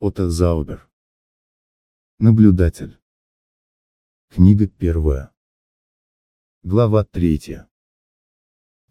Отто Заубер. Наблюдатель. Книга первая. Глава третья.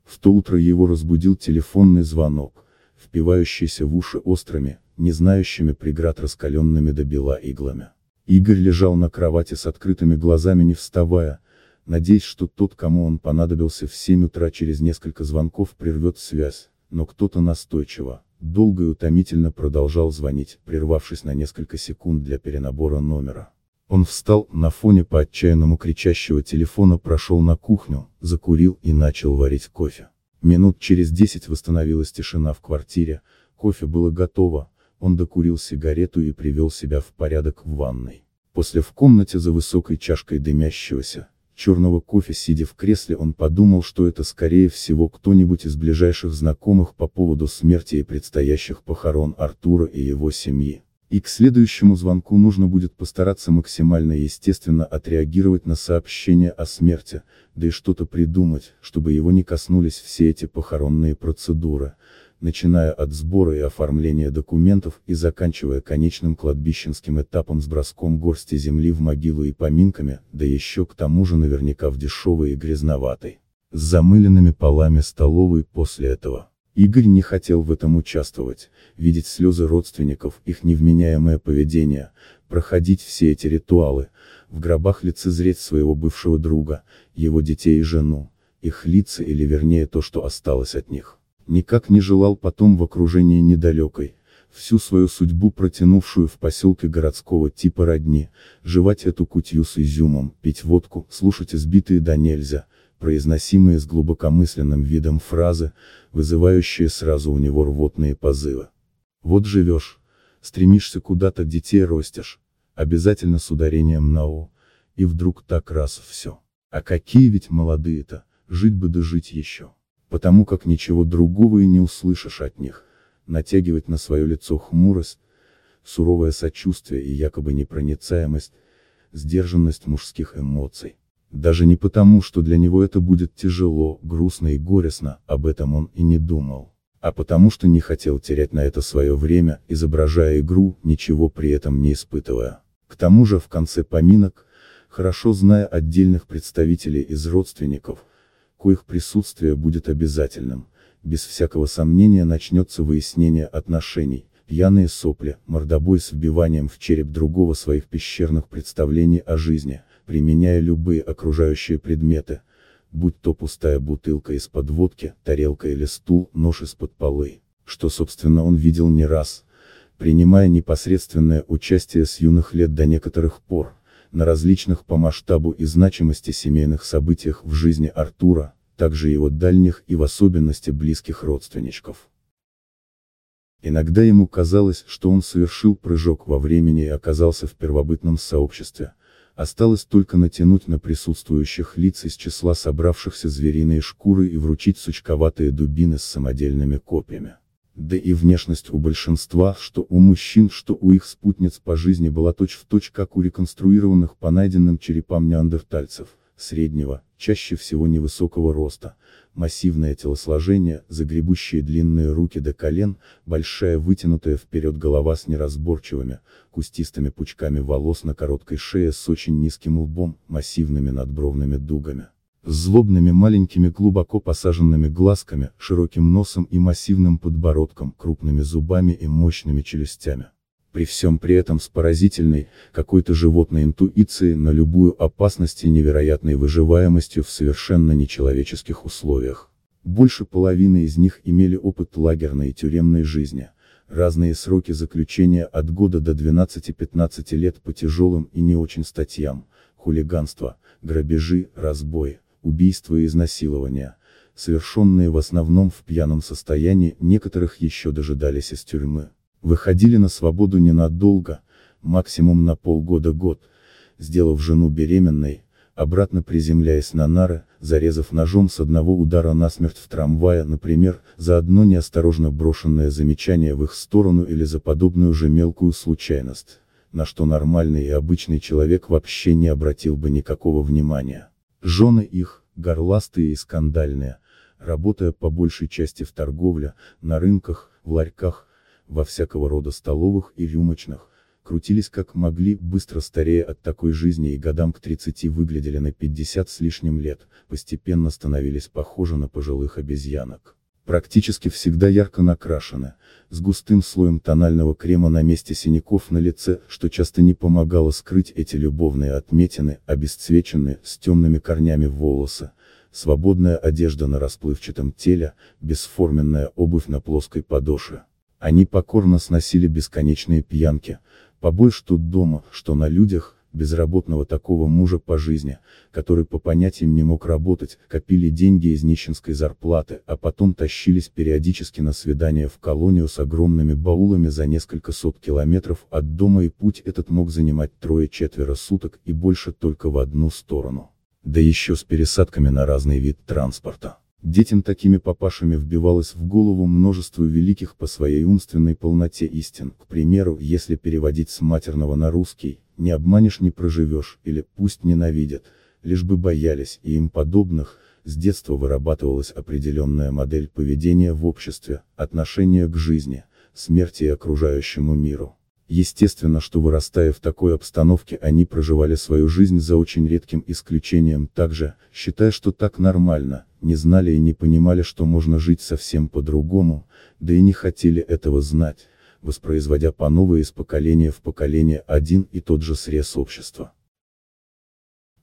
В то утро его разбудил телефонный звонок, впивающийся в уши острыми, не знающими преград раскаленными до бела иглами. Игорь лежал на кровати с открытыми глазами не вставая, надеясь, что тот, кому он понадобился в 7 утра через несколько звонков прервет связь, но кто-то настойчиво, долго и утомительно продолжал звонить, прервавшись на несколько секунд для перенабора номера. Он встал, на фоне по отчаянному кричащего телефона прошел на кухню, закурил и начал варить кофе. Минут через десять восстановилась тишина в квартире, кофе было готово, он докурил сигарету и привел себя в порядок в ванной. После в комнате за высокой чашкой дымящегося, черного кофе сидя в кресле он подумал, что это скорее всего кто-нибудь из ближайших знакомых по поводу смерти и предстоящих похорон Артура и его семьи. И к следующему звонку нужно будет постараться максимально естественно отреагировать на сообщение о смерти, да и что-то придумать, чтобы его не коснулись все эти похоронные процедуры, начиная от сбора и оформления документов и заканчивая конечным кладбищенским этапом с броском горсти земли в могилу и поминками, да еще к тому же наверняка в дешевой и грязноватой, с замыленными полами столовой после этого. Игорь не хотел в этом участвовать, видеть слезы родственников, их невменяемое поведение, проходить все эти ритуалы, в гробах лицезреть своего бывшего друга, его детей и жену, их лица или вернее то, что осталось от них никак не желал потом в окружении недалекой, всю свою судьбу протянувшую в поселке городского типа родни, жевать эту кутью с изюмом, пить водку, слушать избитые до нельзя, произносимые с глубокомысленным видом фразы, вызывающие сразу у него рвотные позывы. Вот живешь, стремишься куда-то детей ростишь, обязательно с ударением на «о», и вдруг так раз все. А какие ведь молодые-то, жить бы да жить еще потому как ничего другого и не услышишь от них, натягивать на свое лицо хмурость, суровое сочувствие и якобы непроницаемость, сдержанность мужских эмоций. Даже не потому, что для него это будет тяжело, грустно и горестно, об этом он и не думал, а потому что не хотел терять на это свое время, изображая игру, ничего при этом не испытывая. К тому же в конце поминок, хорошо зная отдельных представителей из родственников, коих присутствие будет обязательным, без всякого сомнения начнется выяснение отношений, пьяные сопли, мордобой с вбиванием в череп другого своих пещерных представлений о жизни, применяя любые окружающие предметы, будь то пустая бутылка из-под водки, тарелка или стул, нож из-под полы, что собственно он видел не раз, принимая непосредственное участие с юных лет до некоторых пор, на различных по масштабу и значимости семейных событиях в жизни Артура, также его дальних и в особенности близких родственничков. Иногда ему казалось, что он совершил прыжок во времени и оказался в первобытном сообществе, осталось только натянуть на присутствующих лиц из числа собравшихся звериные шкуры и вручить сучковатые дубины с самодельными копьями. Да и внешность у большинства, что у мужчин, что у их спутниц по жизни была точь-в-точь точь как у реконструированных по найденным черепам неандертальцев, среднего, чаще всего невысокого роста, массивное телосложение, загребущие длинные руки до колен, большая вытянутая вперед голова с неразборчивыми, кустистыми пучками волос на короткой шее с очень низким лбом, массивными надбровными дугами злобными маленькими глубоко посаженными глазками, широким носом и массивным подбородком, крупными зубами и мощными челюстями. При всем при этом с поразительной, какой-то животной интуицией на любую опасность и невероятной выживаемостью в совершенно нечеловеческих условиях. Больше половины из них имели опыт лагерной и тюремной жизни, разные сроки заключения от года до 12-15 лет по тяжелым и не очень статьям, хулиганство, грабежи, разбои, убийства и изнасилования, совершенные в основном в пьяном состоянии, некоторых еще дожидались из тюрьмы. Выходили на свободу ненадолго, максимум на полгода-год, сделав жену беременной, обратно приземляясь на нары, зарезав ножом с одного удара насмерть в трамвае, например, за одно неосторожно брошенное замечание в их сторону или за подобную же мелкую случайность, на что нормальный и обычный человек вообще не обратил бы никакого внимания. Жены их, горластые и скандальные, работая по большей части в торговле, на рынках, в ларьках, во всякого рода столовых и рюмочных, крутились как могли, быстро старея от такой жизни и годам к 30 выглядели на 50 с лишним лет, постепенно становились похожи на пожилых обезьянок. Практически всегда ярко накрашены, с густым слоем тонального крема на месте синяков на лице, что часто не помогало скрыть эти любовные отметины, обесцвеченные, с темными корнями волосы, свободная одежда на расплывчатом теле, бесформенная обувь на плоской подошве. Они покорно сносили бесконечные пьянки, побои что дома, что на людях, безработного такого мужа по жизни, который по понятиям не мог работать, копили деньги из нищенской зарплаты, а потом тащились периодически на свидания в колонию с огромными баулами за несколько сот километров от дома и путь этот мог занимать трое-четверо суток и больше только в одну сторону. Да еще с пересадками на разный вид транспорта. Детям такими папашами вбивалось в голову множество великих по своей умственной полноте истин, к примеру, если переводить с матерного на русский, не обманешь не проживешь, или пусть ненавидят, лишь бы боялись и им подобных, с детства вырабатывалась определенная модель поведения в обществе, отношения к жизни, смерти и окружающему миру. Естественно, что вырастая в такой обстановке они проживали свою жизнь за очень редким исключением также, считая что так нормально, не знали и не понимали что можно жить совсем по-другому, да и не хотели этого знать, воспроизводя по новой из поколения в поколение один и тот же срез общества.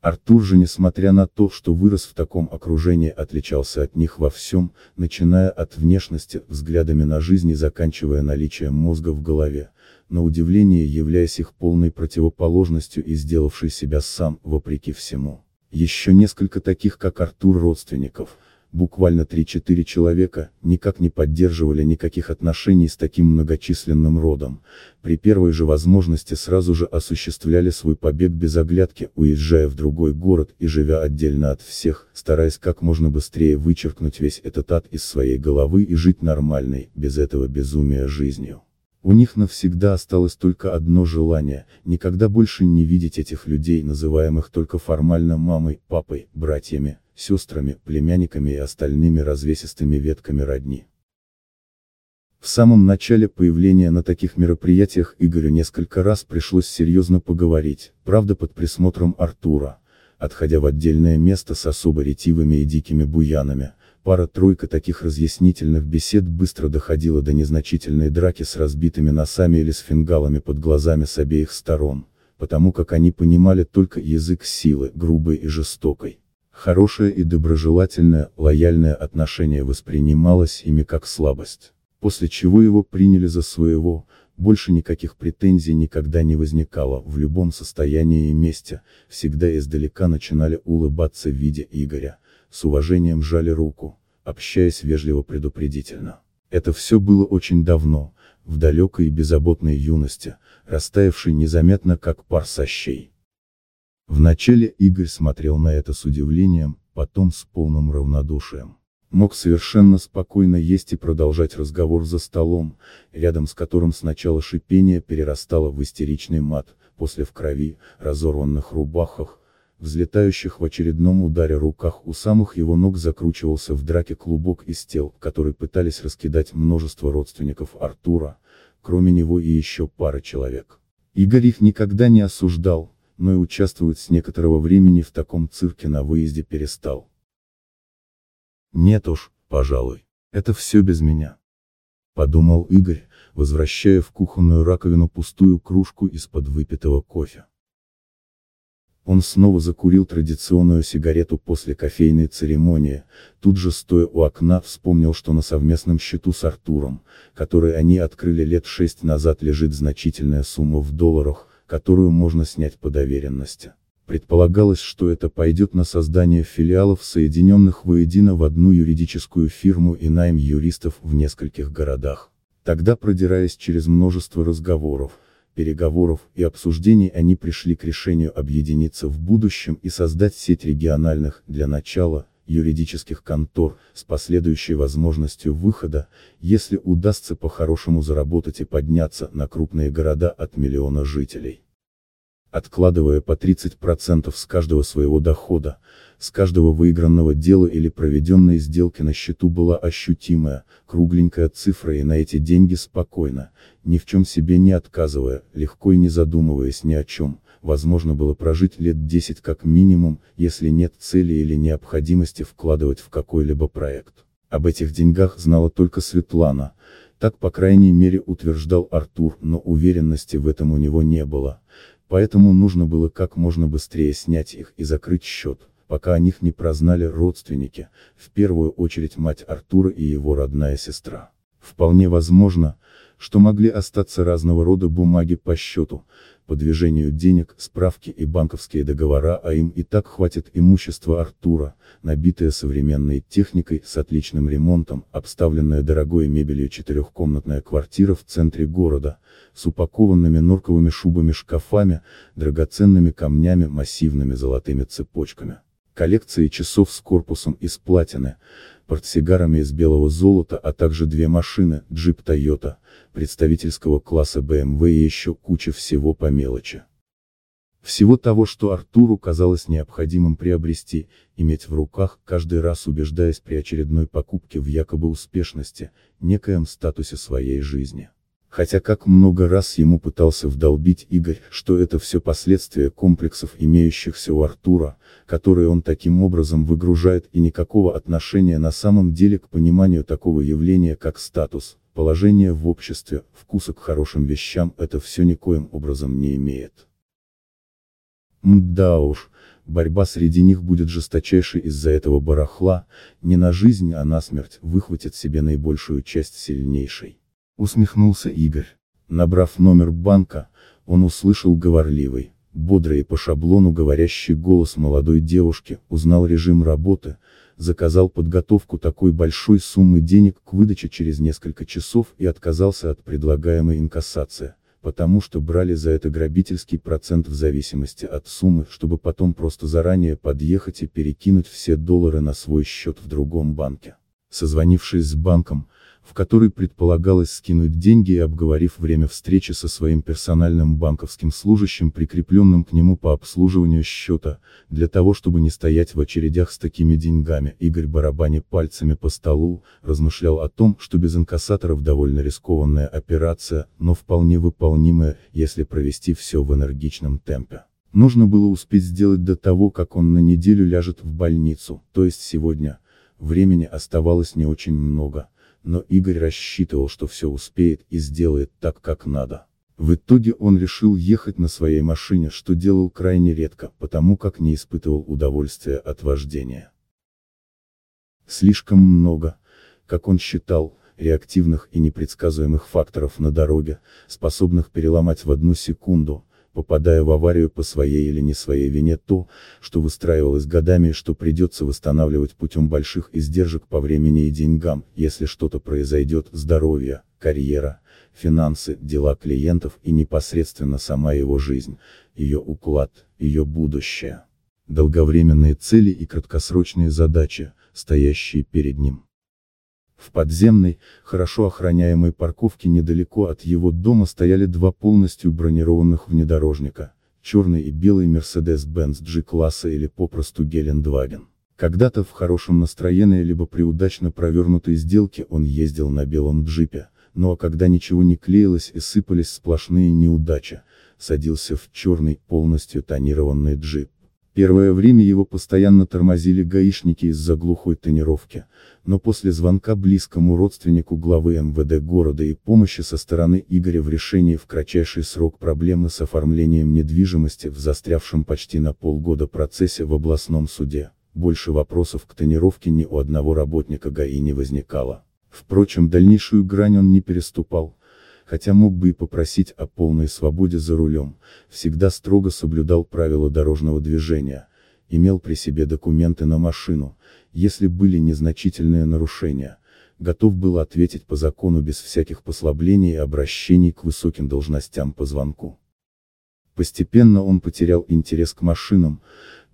Артур же несмотря на то, что вырос в таком окружении отличался от них во всем, начиная от внешности, взглядами на жизнь и заканчивая наличием мозга в голове, на удивление являясь их полной противоположностью и сделавший себя сам, вопреки всему. Еще несколько таких как Артур родственников, буквально 3-4 человека, никак не поддерживали никаких отношений с таким многочисленным родом, при первой же возможности сразу же осуществляли свой побег без оглядки, уезжая в другой город и живя отдельно от всех, стараясь как можно быстрее вычеркнуть весь этот ад из своей головы и жить нормальной, без этого безумия жизнью. У них навсегда осталось только одно желание, никогда больше не видеть этих людей, называемых только формально мамой, папой, братьями, сестрами, племянниками и остальными развесистыми ветками родни. В самом начале появления на таких мероприятиях Игорю несколько раз пришлось серьезно поговорить, правда под присмотром Артура, отходя в отдельное место с особо ретивыми и дикими буянами, Пара-тройка таких разъяснительных бесед быстро доходила до незначительной драки с разбитыми носами или с фингалами под глазами с обеих сторон, потому как они понимали только язык силы, грубой и жестокой. Хорошее и доброжелательное, лояльное отношение воспринималось ими как слабость, после чего его приняли за своего, больше никаких претензий никогда не возникало, в любом состоянии и месте, всегда издалека начинали улыбаться в виде Игоря, с уважением жали руку, общаясь вежливо предупредительно. Это все было очень давно, в далекой и беззаботной юности, растаявшей незаметно как пар сощей. Вначале Игорь смотрел на это с удивлением, потом с полным равнодушием. Мог совершенно спокойно есть и продолжать разговор за столом, рядом с которым сначала шипение перерастало в истеричный мат, после в крови, разорванных рубахах, взлетающих в очередном ударе руках у самых его ног закручивался в драке клубок из тел, который пытались раскидать множество родственников Артура, кроме него и еще пара человек. Игорь их никогда не осуждал, но и участвовать с некоторого времени в таком цирке на выезде перестал. Нет уж, пожалуй, это все без меня. Подумал Игорь, возвращая в кухонную раковину пустую кружку из-под выпитого кофе. Он снова закурил традиционную сигарету после кофейной церемонии, тут же стоя у окна вспомнил, что на совместном счету с Артуром, который они открыли лет шесть назад лежит значительная сумма в долларах, которую можно снять по доверенности. Предполагалось, что это пойдет на создание филиалов, соединенных воедино в одну юридическую фирму и найм юристов в нескольких городах. Тогда продираясь через множество разговоров, переговоров и обсуждений они пришли к решению объединиться в будущем и создать сеть региональных, для начала, юридических контор, с последующей возможностью выхода, если удастся по-хорошему заработать и подняться на крупные города от миллиона жителей. откладывая по 30% с каждого своего дохода, с каждого выигранного дела или проведенной сделки на счету была ощутимая, кругленькая цифра и на эти деньги спокойно, ни в чем себе не отказывая, легко и не задумываясь ни о чем, возможно было прожить лет 10 как минимум, если нет цели или необходимости вкладывать в какой-либо проект. Об этих деньгах знала только Светлана, так по крайней мере утверждал Артур, но уверенности в этом у него не было. Поэтому нужно было как можно быстрее снять их и закрыть счет, пока о них не прознали родственники, в первую очередь мать Артура и его родная сестра. Вполне возможно, что могли остаться разного рода бумаги по счету, по движению денег, справки и банковские договора, а им и так хватит имущества Артура, набитое современной техникой, с отличным ремонтом, обставленная дорогой мебелью четырехкомнатная квартира в центре города, с упакованными норковыми шубами шкафами, драгоценными камнями, массивными золотыми цепочками. Коллекции часов с корпусом из платины, портсигарами из белого золота, а также две машины, джип Toyota, представительского класса BMW и еще куча всего по мелочи. Всего того, что Артуру казалось необходимым приобрести, иметь в руках, каждый раз убеждаясь при очередной покупке в якобы успешности, некоем статусе своей жизни. Хотя как много раз ему пытался вдолбить Игорь, что это все последствия комплексов имеющихся у Артура, которые он таким образом выгружает и никакого отношения на самом деле к пониманию такого явления как статус, положение в обществе, вкуса к хорошим вещам это все никоим образом не имеет. Мда уж, борьба среди них будет жесточайшей из-за этого барахла, не на жизнь, а на смерть, выхватит себе наибольшую часть сильнейшей. Усмехнулся Игорь. Набрав номер банка, он услышал говорливый, бодрый и по шаблону говорящий голос молодой девушки, узнал режим работы, заказал подготовку такой большой суммы денег к выдаче через несколько часов и отказался от предлагаемой инкассации, потому что брали за это грабительский процент в зависимости от суммы, чтобы потом просто заранее подъехать и перекинуть все доллары на свой счет в другом банке. Созвонившись с банком, в который предполагалось скинуть деньги и обговорив время встречи со своим персональным банковским служащим, прикрепленным к нему по обслуживанию счета, для того чтобы не стоять в очередях с такими деньгами, Игорь барабаня пальцами по столу, размышлял о том, что без инкассаторов довольно рискованная операция, но вполне выполнимая, если провести все в энергичном темпе. Нужно было успеть сделать до того, как он на неделю ляжет в больницу, то есть сегодня. Времени оставалось не очень много но Игорь рассчитывал, что все успеет и сделает так, как надо. В итоге он решил ехать на своей машине, что делал крайне редко, потому как не испытывал удовольствия от вождения. Слишком много, как он считал, реактивных и непредсказуемых факторов на дороге, способных переломать в одну секунду, попадая в аварию по своей или не своей вине то, что выстраивалось годами и что придется восстанавливать путем больших издержек по времени и деньгам, если что-то произойдет, здоровье, карьера, финансы, дела клиентов и непосредственно сама его жизнь, ее уклад, ее будущее. Долговременные цели и краткосрочные задачи, стоящие перед ним. В подземной, хорошо охраняемой парковке недалеко от его дома стояли два полностью бронированных внедорожника, черный и белый Mercedes-Benz G-класса или попросту Гелендваген. Когда-то в хорошем настроении либо при удачно провернутой сделке он ездил на белом джипе, но а когда ничего не клеилось и сыпались сплошные неудачи, садился в черный, полностью тонированный джип. Первое время его постоянно тормозили гаишники из-за глухой тонировки, но после звонка близкому родственнику главы МВД города и помощи со стороны Игоря в решении в кратчайший срок проблемы с оформлением недвижимости в застрявшем почти на полгода процессе в областном суде, больше вопросов к тонировке ни у одного работника ГАИ не возникало. Впрочем, дальнейшую грань он не переступал, хотя мог бы и попросить о полной свободе за рулем, всегда строго соблюдал правила дорожного движения, имел при себе документы на машину, если были незначительные нарушения, готов был ответить по закону без всяких послаблений и обращений к высоким должностям по звонку. Постепенно он потерял интерес к машинам,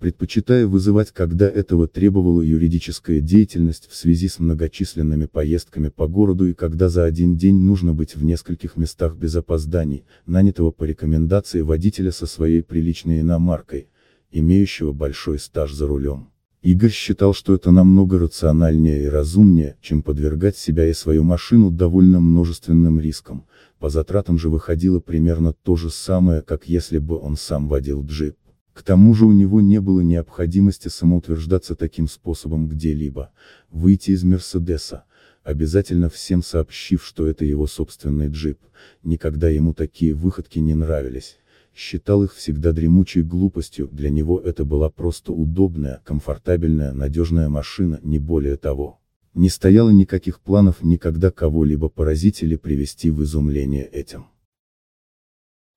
предпочитая вызывать, когда этого требовала юридическая деятельность в связи с многочисленными поездками по городу и когда за один день нужно быть в нескольких местах без опозданий, нанятого по рекомендации водителя со своей приличной иномаркой, имеющего большой стаж за рулем. Игорь считал, что это намного рациональнее и разумнее, чем подвергать себя и свою машину довольно множественным рискам, по затратам же выходило примерно то же самое, как если бы он сам водил джип. К тому же у него не было необходимости самоутверждаться таким способом где-либо, выйти из Мерседеса, обязательно всем сообщив, что это его собственный джип, никогда ему такие выходки не нравились считал их всегда дремучей глупостью, для него это была просто удобная, комфортабельная, надежная машина, не более того. Не стояло никаких планов никогда кого-либо поразить или привести в изумление этим.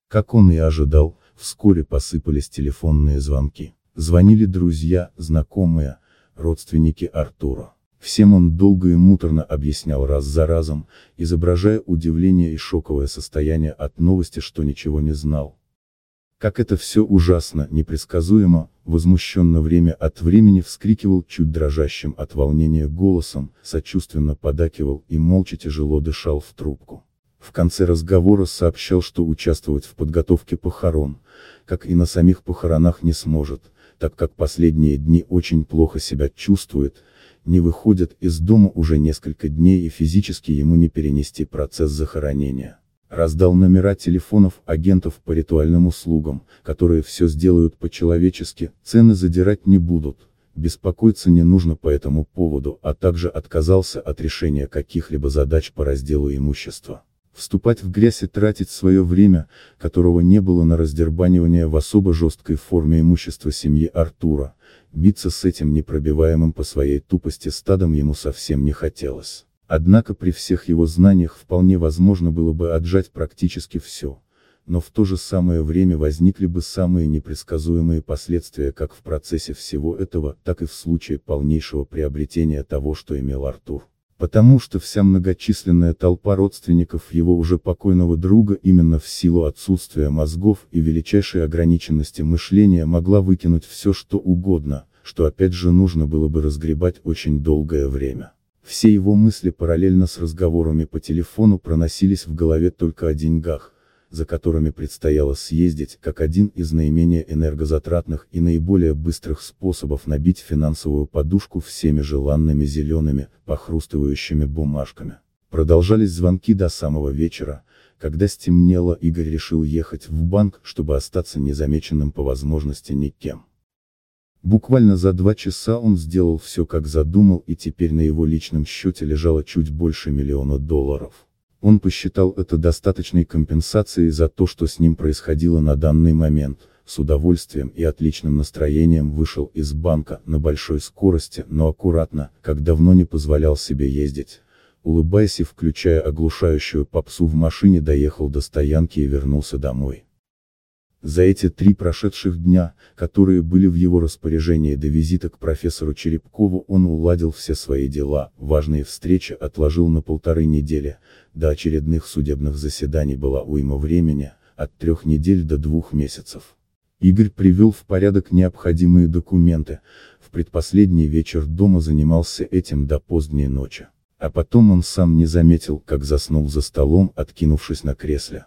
Как он и ожидал, вскоре посыпались телефонные звонки. Звонили друзья, знакомые, родственники Артура. Всем он долго и муторно объяснял раз за разом, изображая удивление и шоковое состояние от новости, что ничего не знал. Как это все ужасно, непредсказуемо, возмущенно время от времени вскрикивал чуть дрожащим от волнения голосом, сочувственно подакивал и молча тяжело дышал в трубку. В конце разговора сообщал, что участвовать в подготовке похорон, как и на самих похоронах не сможет, так как последние дни очень плохо себя чувствует, не выходит из дома уже несколько дней и физически ему не перенести процесс захоронения раздал номера телефонов агентов по ритуальным услугам, которые все сделают по-человечески, цены задирать не будут, беспокоиться не нужно по этому поводу, а также отказался от решения каких-либо задач по разделу имущества. Вступать в грязь и тратить свое время, которого не было на раздербанивание в особо жесткой форме имущества семьи Артура, биться с этим непробиваемым по своей тупости стадом ему совсем не хотелось. Однако при всех его знаниях вполне возможно было бы отжать практически все. Но в то же самое время возникли бы самые непредсказуемые последствия как в процессе всего этого, так и в случае полнейшего приобретения того, что имел Артур. Потому что вся многочисленная толпа родственников его уже покойного друга именно в силу отсутствия мозгов и величайшей ограниченности мышления могла выкинуть все что угодно, что опять же нужно было бы разгребать очень долгое время. Все его мысли параллельно с разговорами по телефону проносились в голове только о деньгах, за которыми предстояло съездить, как один из наименее энергозатратных и наиболее быстрых способов набить финансовую подушку всеми желанными зелеными, похрустывающими бумажками. Продолжались звонки до самого вечера, когда стемнело Игорь решил ехать в банк, чтобы остаться незамеченным по возможности никем. Буквально за два часа он сделал все как задумал и теперь на его личном счете лежало чуть больше миллиона долларов. Он посчитал это достаточной компенсацией за то, что с ним происходило на данный момент, с удовольствием и отличным настроением вышел из банка на большой скорости, но аккуратно, как давно не позволял себе ездить. Улыбаясь и включая оглушающую попсу в машине доехал до стоянки и вернулся домой. За эти три прошедших дня, которые были в его распоряжении до визита к профессору Черепкову он уладил все свои дела, важные встречи отложил на полторы недели, до очередных судебных заседаний была уйма времени, от трех недель до двух месяцев. Игорь привел в порядок необходимые документы, в предпоследний вечер дома занимался этим до поздней ночи. А потом он сам не заметил, как заснул за столом, откинувшись на кресле.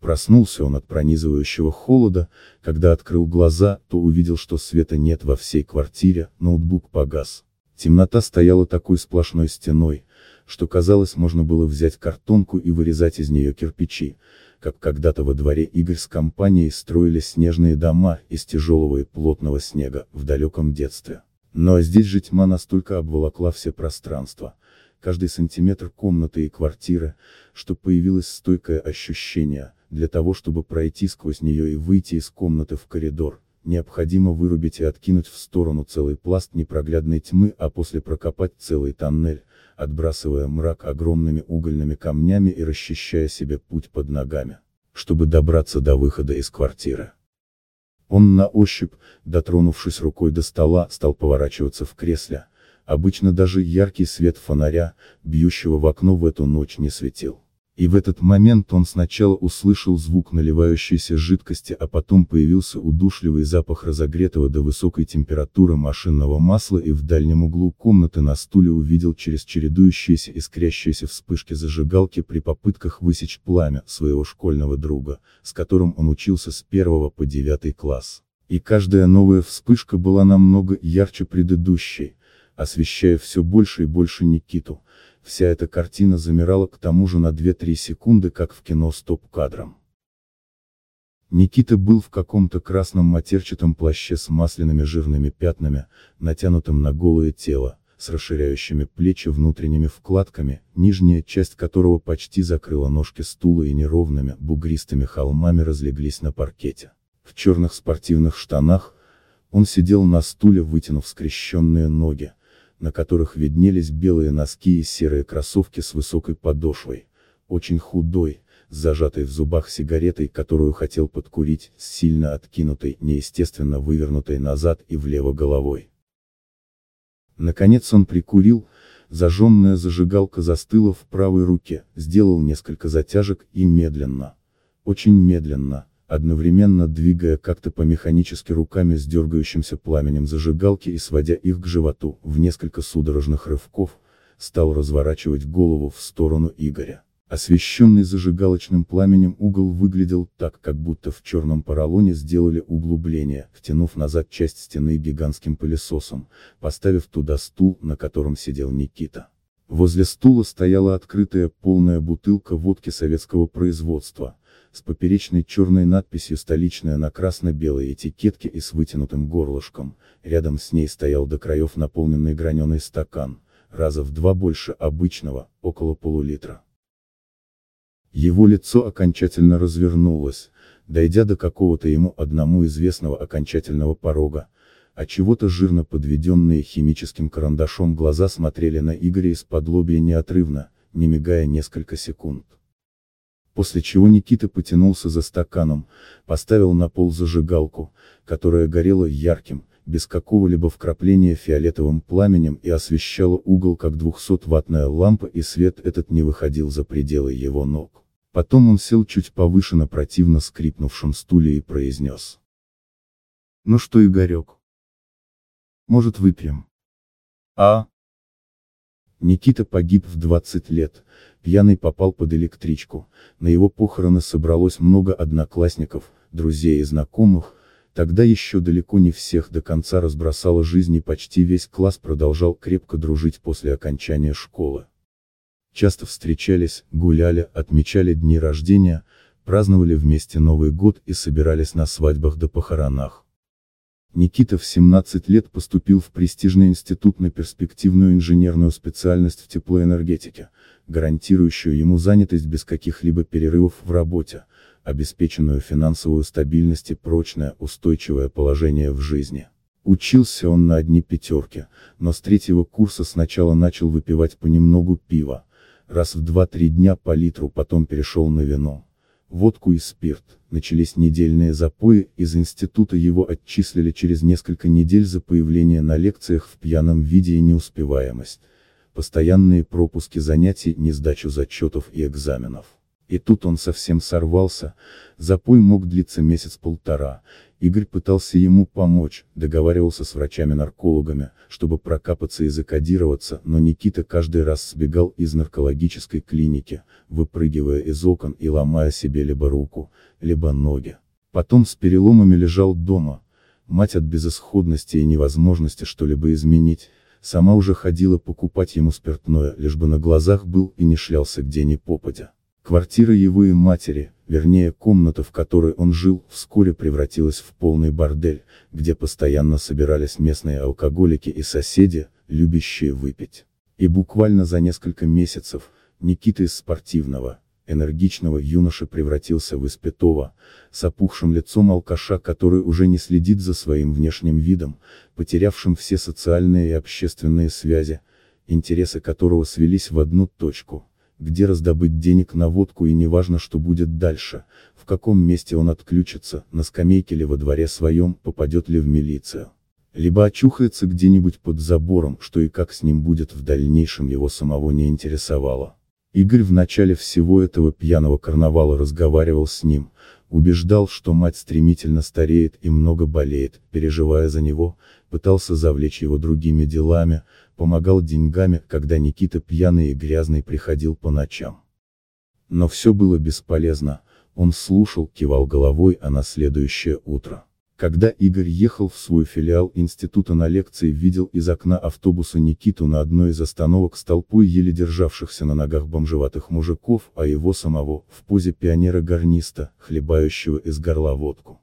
Проснулся он от пронизывающего холода, когда открыл глаза, то увидел, что света нет во всей квартире, ноутбук погас. Темнота стояла такой сплошной стеной, что казалось можно было взять картонку и вырезать из нее кирпичи, как когда-то во дворе Игорь с компанией строили снежные дома из тяжелого и плотного снега, в далеком детстве. Но здесь же тьма настолько обволокла все пространство, каждый сантиметр комнаты и квартиры, что появилось стойкое ощущение, для того чтобы пройти сквозь нее и выйти из комнаты в коридор, необходимо вырубить и откинуть в сторону целый пласт непроглядной тьмы, а после прокопать целый тоннель, отбрасывая мрак огромными угольными камнями и расчищая себе путь под ногами, чтобы добраться до выхода из квартиры. Он на ощупь, дотронувшись рукой до стола, стал поворачиваться в кресле, обычно даже яркий свет фонаря, бьющего в окно в эту ночь не светил. И в этот момент он сначала услышал звук наливающейся жидкости, а потом появился удушливый запах разогретого до высокой температуры машинного масла и в дальнем углу комнаты на стуле увидел через чередующиеся искрящиеся вспышки зажигалки при попытках высечь пламя своего школьного друга, с которым он учился с первого по девятый класс. И каждая новая вспышка была намного ярче предыдущей, освещая все больше и больше Никиту, Вся эта картина замирала к тому же на 2-3 секунды, как в кино стоп-кадром. Никита был в каком-то красном матерчатом плаще с масляными жирными пятнами, натянутым на голое тело, с расширяющими плечи внутренними вкладками, нижняя часть которого почти закрыла ножки стула и неровными, бугристыми холмами разлеглись на паркете. В черных спортивных штанах, он сидел на стуле, вытянув скрещенные ноги, на которых виднелись белые носки и серые кроссовки с высокой подошвой, очень худой, с зажатой в зубах сигаретой, которую хотел подкурить, с сильно откинутой, неестественно вывернутой назад и влево головой. Наконец он прикурил, зажженная зажигалка застыла в правой руке, сделал несколько затяжек и медленно, очень медленно, одновременно двигая как-то по-механически руками с дергающимся пламенем зажигалки и сводя их к животу, в несколько судорожных рывков, стал разворачивать голову в сторону Игоря. Освещенный зажигалочным пламенем угол выглядел так, как будто в черном поролоне сделали углубление, втянув назад часть стены гигантским пылесосом, поставив туда стул, на котором сидел Никита. Возле стула стояла открытая полная бутылка водки советского производства, с поперечной черной надписью «Столичная» на красно-белой этикетке и с вытянутым горлышком, рядом с ней стоял до краев наполненный граненый стакан, раза в два больше обычного, около полулитра. Его лицо окончательно развернулось, дойдя до какого-то ему одному известного окончательного порога, а чего-то жирно подведенные химическим карандашом глаза смотрели на Игоря из-под лобья неотрывно, не мигая несколько секунд после чего Никита потянулся за стаканом, поставил на пол зажигалку, которая горела ярким, без какого-либо вкрапления фиолетовым пламенем и освещала угол как 200-ваттная лампа и свет этот не выходил за пределы его ног. Потом он сел чуть повыше на противно скрипнувшем стуле и произнес. Ну что, Игорек? Может выпьем? А? Никита погиб в 20 лет, пьяный попал под электричку, на его похороны собралось много одноклассников, друзей и знакомых, тогда еще далеко не всех до конца разбросала жизнь и почти весь класс продолжал крепко дружить после окончания школы. Часто встречались, гуляли, отмечали дни рождения, праздновали вместе Новый год и собирались на свадьбах да похоронах. Никита в 17 лет поступил в престижный институт на перспективную инженерную специальность в теплоэнергетике, гарантирующую ему занятость без каких-либо перерывов в работе, обеспеченную финансовую стабильность и прочное, устойчивое положение в жизни. Учился он на одни пятерки, но с третьего курса сначала начал выпивать понемногу пива, раз в 2-3 дня по литру потом перешел на вино водку и спирт. Начались недельные запои, из института его отчислили через несколько недель за появление на лекциях в пьяном виде и неуспеваемость. Постоянные пропуски занятий, несдачу зачетов и экзаменов. И тут он совсем сорвался, запой мог длиться месяц-полтора, Игорь пытался ему помочь, договаривался с врачами-наркологами, чтобы прокапаться и закодироваться, но Никита каждый раз сбегал из наркологической клиники, выпрыгивая из окон и ломая себе либо руку, либо ноги. Потом с переломами лежал дома. Мать от безысходности и невозможности что-либо изменить, сама уже ходила покупать ему спиртное, лишь бы на глазах был и не шлялся где ни попадя. Квартира его и матери, вернее комната, в которой он жил, вскоре превратилась в полный бордель, где постоянно собирались местные алкоголики и соседи, любящие выпить. И буквально за несколько месяцев, Никита из спортивного, энергичного юноши превратился в испятого, с опухшим лицом алкаша, который уже не следит за своим внешним видом, потерявшим все социальные и общественные связи, интересы которого свелись в одну точку где раздобыть денег на водку и неважно что будет дальше, в каком месте он отключится, на скамейке ли во дворе своем, попадет ли в милицию. Либо очухается где-нибудь под забором, что и как с ним будет в дальнейшем его самого не интересовало. Игорь в начале всего этого пьяного карнавала разговаривал с ним, убеждал, что мать стремительно стареет и много болеет, переживая за него, пытался завлечь его другими делами, помогал деньгами, когда Никита пьяный и грязный приходил по ночам. Но все было бесполезно, он слушал, кивал головой, а на следующее утро. Когда Игорь ехал в свой филиал института на лекции видел из окна автобуса Никиту на одной из остановок с толпой еле державшихся на ногах бомжеватых мужиков, а его самого, в позе пионера-гарниста, хлебающего из горла водку.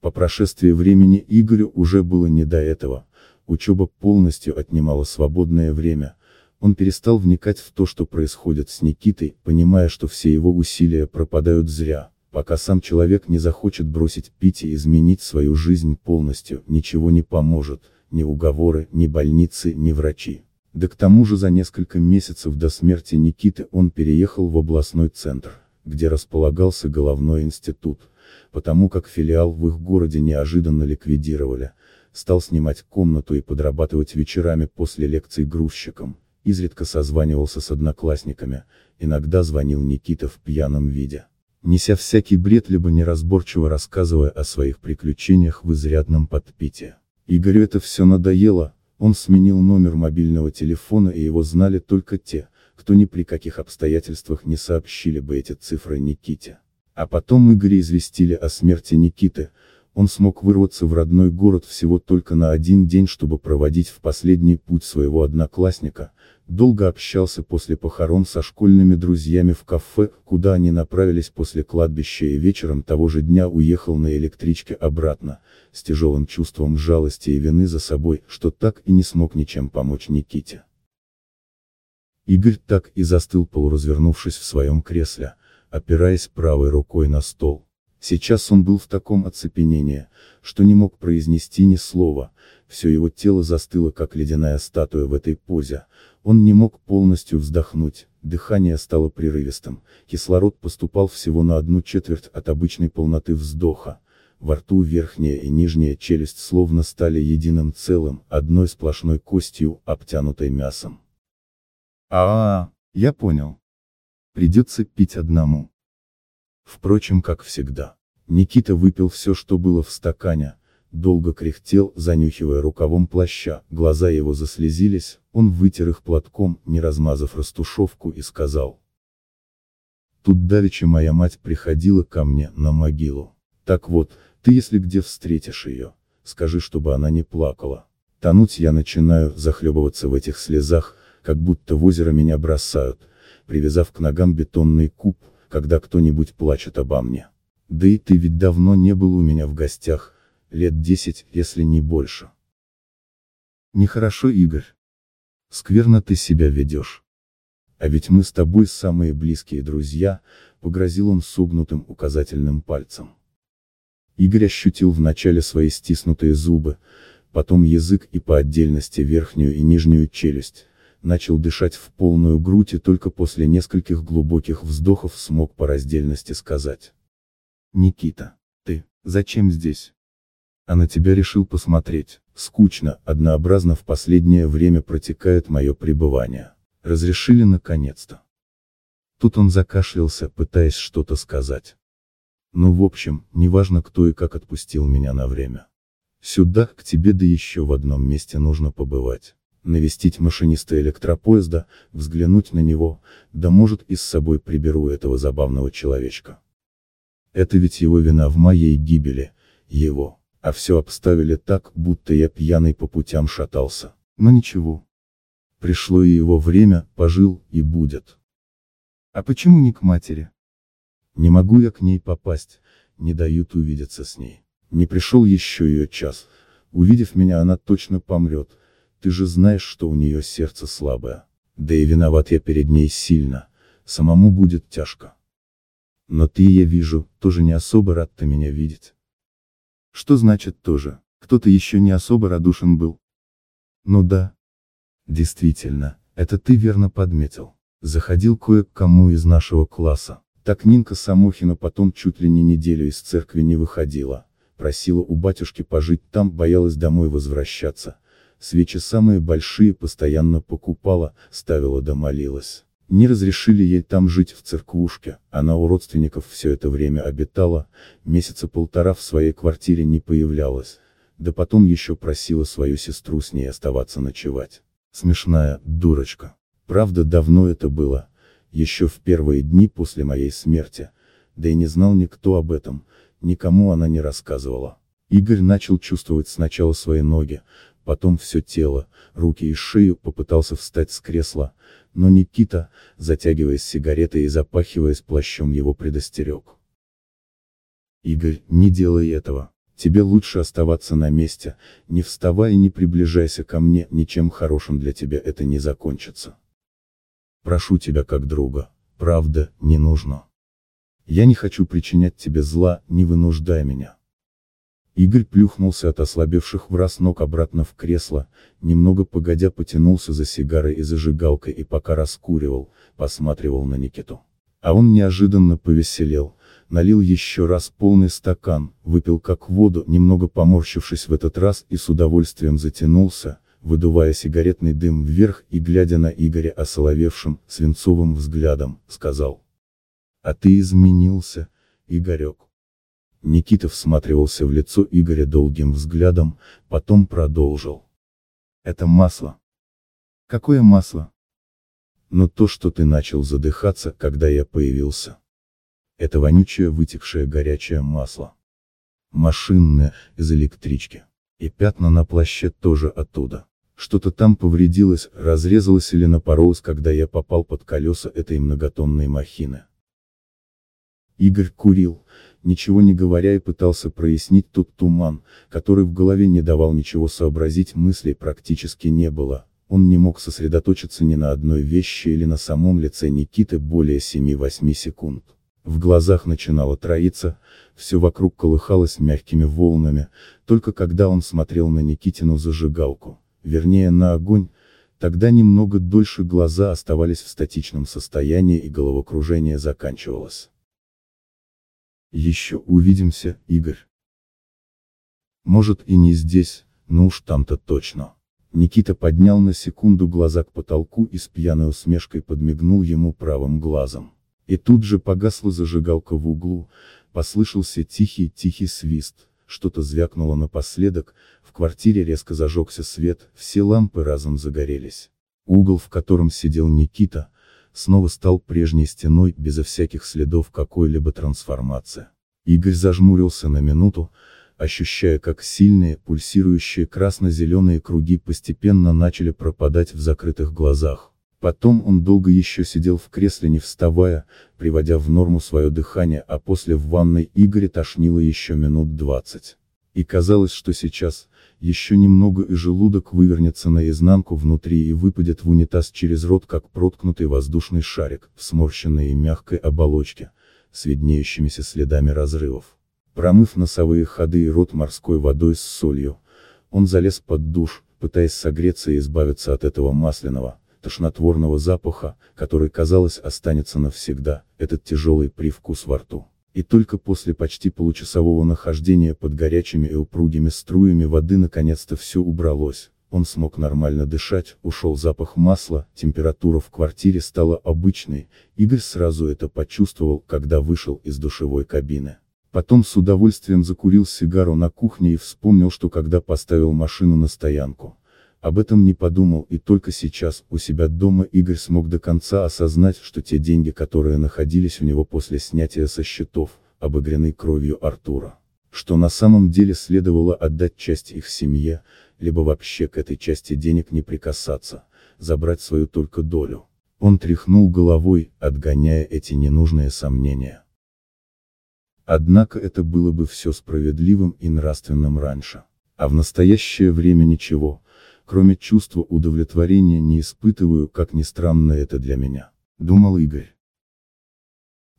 По прошествии времени Игорю уже было не до этого, учеба полностью отнимала свободное время, он перестал вникать в то, что происходит с Никитой, понимая, что все его усилия пропадают зря, пока сам человек не захочет бросить пить и изменить свою жизнь полностью, ничего не поможет, ни уговоры, ни больницы, ни врачи. Да к тому же за несколько месяцев до смерти Никиты он переехал в областной центр, где располагался головной институт, потому как филиал в их городе неожиданно ликвидировали, стал снимать комнату и подрабатывать вечерами после лекций грузчиком, изредка созванивался с одноклассниками, иногда звонил Никита в пьяном виде, неся всякий бред либо неразборчиво рассказывая о своих приключениях в изрядном подпитии. Игорю это все надоело, он сменил номер мобильного телефона и его знали только те, кто ни при каких обстоятельствах не сообщили бы эти цифры Никите. А потом Игоря известили о смерти Никиты, он смог вырваться в родной город всего только на один день, чтобы проводить в последний путь своего одноклассника, долго общался после похорон со школьными друзьями в кафе, куда они направились после кладбища и вечером того же дня уехал на электричке обратно, с тяжелым чувством жалости и вины за собой, что так и не смог ничем помочь Никите. Игорь так и застыл полуразвернувшись в своем кресле, опираясь правой рукой на стол. Сейчас он был в таком оцепенении, что не мог произнести ни слова, все его тело застыло как ледяная статуя в этой позе, он не мог полностью вздохнуть, дыхание стало прерывистым, кислород поступал всего на одну четверть от обычной полноты вздоха, во рту верхняя и нижняя челюсть словно стали единым целым, одной сплошной костью, обтянутой мясом. А, -а, -а я понял. Придется пить одному. Впрочем, как всегда. Никита выпил все, что было в стакане, долго кряхтел, занюхивая рукавом плаща, глаза его заслезились, он вытер их платком, не размазав растушевку и сказал. Тут давеча моя мать приходила ко мне на могилу. Так вот, ты если где встретишь ее, скажи, чтобы она не плакала. Тонуть я начинаю, захлебываться в этих слезах, как будто в озеро меня бросают, привязав к ногам бетонный куб, когда кто-нибудь плачет обо мне. Да и ты ведь давно не был у меня в гостях, лет десять, если не больше. Нехорошо, Игорь. Скверно ты себя ведешь. А ведь мы с тобой самые близкие друзья, погрозил он согнутым указательным пальцем. Игорь ощутил вначале свои стиснутые зубы, потом язык и по отдельности верхнюю и нижнюю челюсть, начал дышать в полную грудь и только после нескольких глубоких вздохов смог по раздельности сказать. Никита, ты, зачем здесь? а на тебя решил посмотреть. Скучно, однообразно в последнее время протекает мое пребывание. Разрешили наконец-то. Тут он закашлялся, пытаясь что-то сказать. Ну в общем, неважно кто и как отпустил меня на время. Сюда, к тебе да еще в одном месте нужно побывать. Навестить машиниста электропоезда, взглянуть на него, да может и с собой приберу этого забавного человечка. Это ведь его вина в моей гибели, его а все обставили так, будто я пьяный по путям шатался. Но ничего. Пришло и его время, пожил, и будет. А почему не к матери? Не могу я к ней попасть, не дают увидеться с ней. Не пришел еще ее час. Увидев меня она точно помрет. Ты же знаешь, что у нее сердце слабое. Да и виноват я перед ней сильно. Самому будет тяжко. Но ты, я вижу, тоже не особо рад ты меня видеть. Что значит тоже, кто-то еще не особо радушен был? Ну да. Действительно, это ты верно подметил. Заходил кое к кому из нашего класса. Так Нинка Самохина потом чуть ли не неделю из церкви не выходила. Просила у батюшки пожить там, боялась домой возвращаться. Свечи самые большие постоянно покупала, ставила да молилась. Не разрешили ей там жить в церквушке, она у родственников все это время обитала, месяца полтора в своей квартире не появлялась, да потом еще просила свою сестру с ней оставаться ночевать. Смешная, дурочка. Правда давно это было, еще в первые дни после моей смерти, да и не знал никто об этом, никому она не рассказывала. Игорь начал чувствовать сначала свои ноги, потом все тело, руки и шею, попытался встать с кресла, но Никита, затягиваясь сигаретой и запахиваясь плащом его предостерег. Игорь, не делай этого. Тебе лучше оставаться на месте, не вставай и не приближайся ко мне, ничем хорошим для тебя это не закончится. Прошу тебя как друга, правда, не нужно. Я не хочу причинять тебе зла, не вынуждай меня. Игорь плюхнулся от ослабевших враз ног обратно в кресло, немного погодя потянулся за сигарой и зажигалкой и пока раскуривал, посматривал на Никиту. А он неожиданно повеселел, налил еще раз полный стакан, выпил как воду, немного поморщившись в этот раз и с удовольствием затянулся, выдувая сигаретный дым вверх и глядя на Игоря осоловевшим, свинцовым взглядом, сказал. А ты изменился, Игорек. Никита всматривался в лицо Игоря долгим взглядом, потом продолжил. Это масло. Какое масло? Но то, что ты начал задыхаться, когда я появился. Это вонючее вытекшее горячее масло. Машинное, из электрички. И пятна на плаще тоже оттуда. Что-то там повредилось, разрезалось или напоролось, когда я попал под колеса этой многотонной махины. Игорь курил, ничего не говоря и пытался прояснить тот туман, который в голове не давал ничего сообразить, мыслей практически не было, он не мог сосредоточиться ни на одной вещи или на самом лице Никиты более 7-8 секунд. В глазах начинало троиться, все вокруг колыхалось мягкими волнами, только когда он смотрел на Никитину зажигалку, вернее на огонь, тогда немного дольше глаза оставались в статичном состоянии и головокружение заканчивалось. Еще увидимся, Игорь. Может и не здесь, но уж там-то точно. Никита поднял на секунду глаза к потолку и с пьяной усмешкой подмигнул ему правым глазом. И тут же погасла зажигалка в углу, послышался тихий-тихий свист, что-то звякнуло напоследок, в квартире резко зажегся свет, все лампы разом загорелись. Угол, в котором сидел Никита, снова стал прежней стеной, безо всяких следов какой-либо трансформации. Игорь зажмурился на минуту, ощущая как сильные, пульсирующие красно-зеленые круги постепенно начали пропадать в закрытых глазах. Потом он долго еще сидел в кресле не вставая, приводя в норму свое дыхание, а после в ванной Игоря тошнило еще минут двадцать. И казалось, что сейчас, еще немного и желудок вывернется наизнанку внутри и выпадет в унитаз через рот как проткнутый воздушный шарик, в сморщенной и мягкой оболочке, с виднеющимися следами разрывов. Промыв носовые ходы и рот морской водой с солью, он залез под душ, пытаясь согреться и избавиться от этого масляного, тошнотворного запаха, который, казалось, останется навсегда, этот тяжелый привкус во рту. И только после почти получасового нахождения под горячими и упругими струями воды наконец-то все убралось, он смог нормально дышать, ушел запах масла, температура в квартире стала обычной, Игорь сразу это почувствовал, когда вышел из душевой кабины. Потом с удовольствием закурил сигару на кухне и вспомнил, что когда поставил машину на стоянку, об этом не подумал и только сейчас, у себя дома Игорь смог до конца осознать, что те деньги, которые находились у него после снятия со счетов, обогрены кровью Артура. Что на самом деле следовало отдать часть их семье, либо вообще к этой части денег не прикасаться, забрать свою только долю. Он тряхнул головой, отгоняя эти ненужные сомнения. Однако это было бы все справедливым и нравственным раньше. А в настоящее время ничего, кроме чувства удовлетворения не испытываю, как ни странно это для меня, думал Игорь.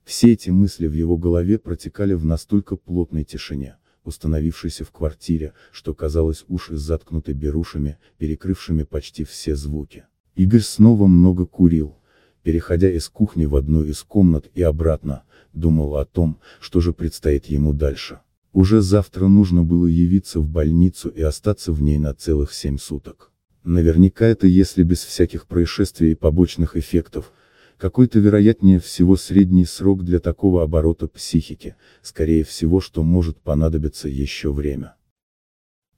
Все эти мысли в его голове протекали в настолько плотной тишине, установившейся в квартире, что казалось уши заткнуты берушами, перекрывшими почти все звуки. Игорь снова много курил, переходя из кухни в одну из комнат и обратно, думал о том, что же предстоит ему дальше. Уже завтра нужно было явиться в больницу и остаться в ней на целых семь суток. Наверняка это если без всяких происшествий и побочных эффектов, Какой-то вероятнее всего средний срок для такого оборота психики, скорее всего что может понадобиться еще время.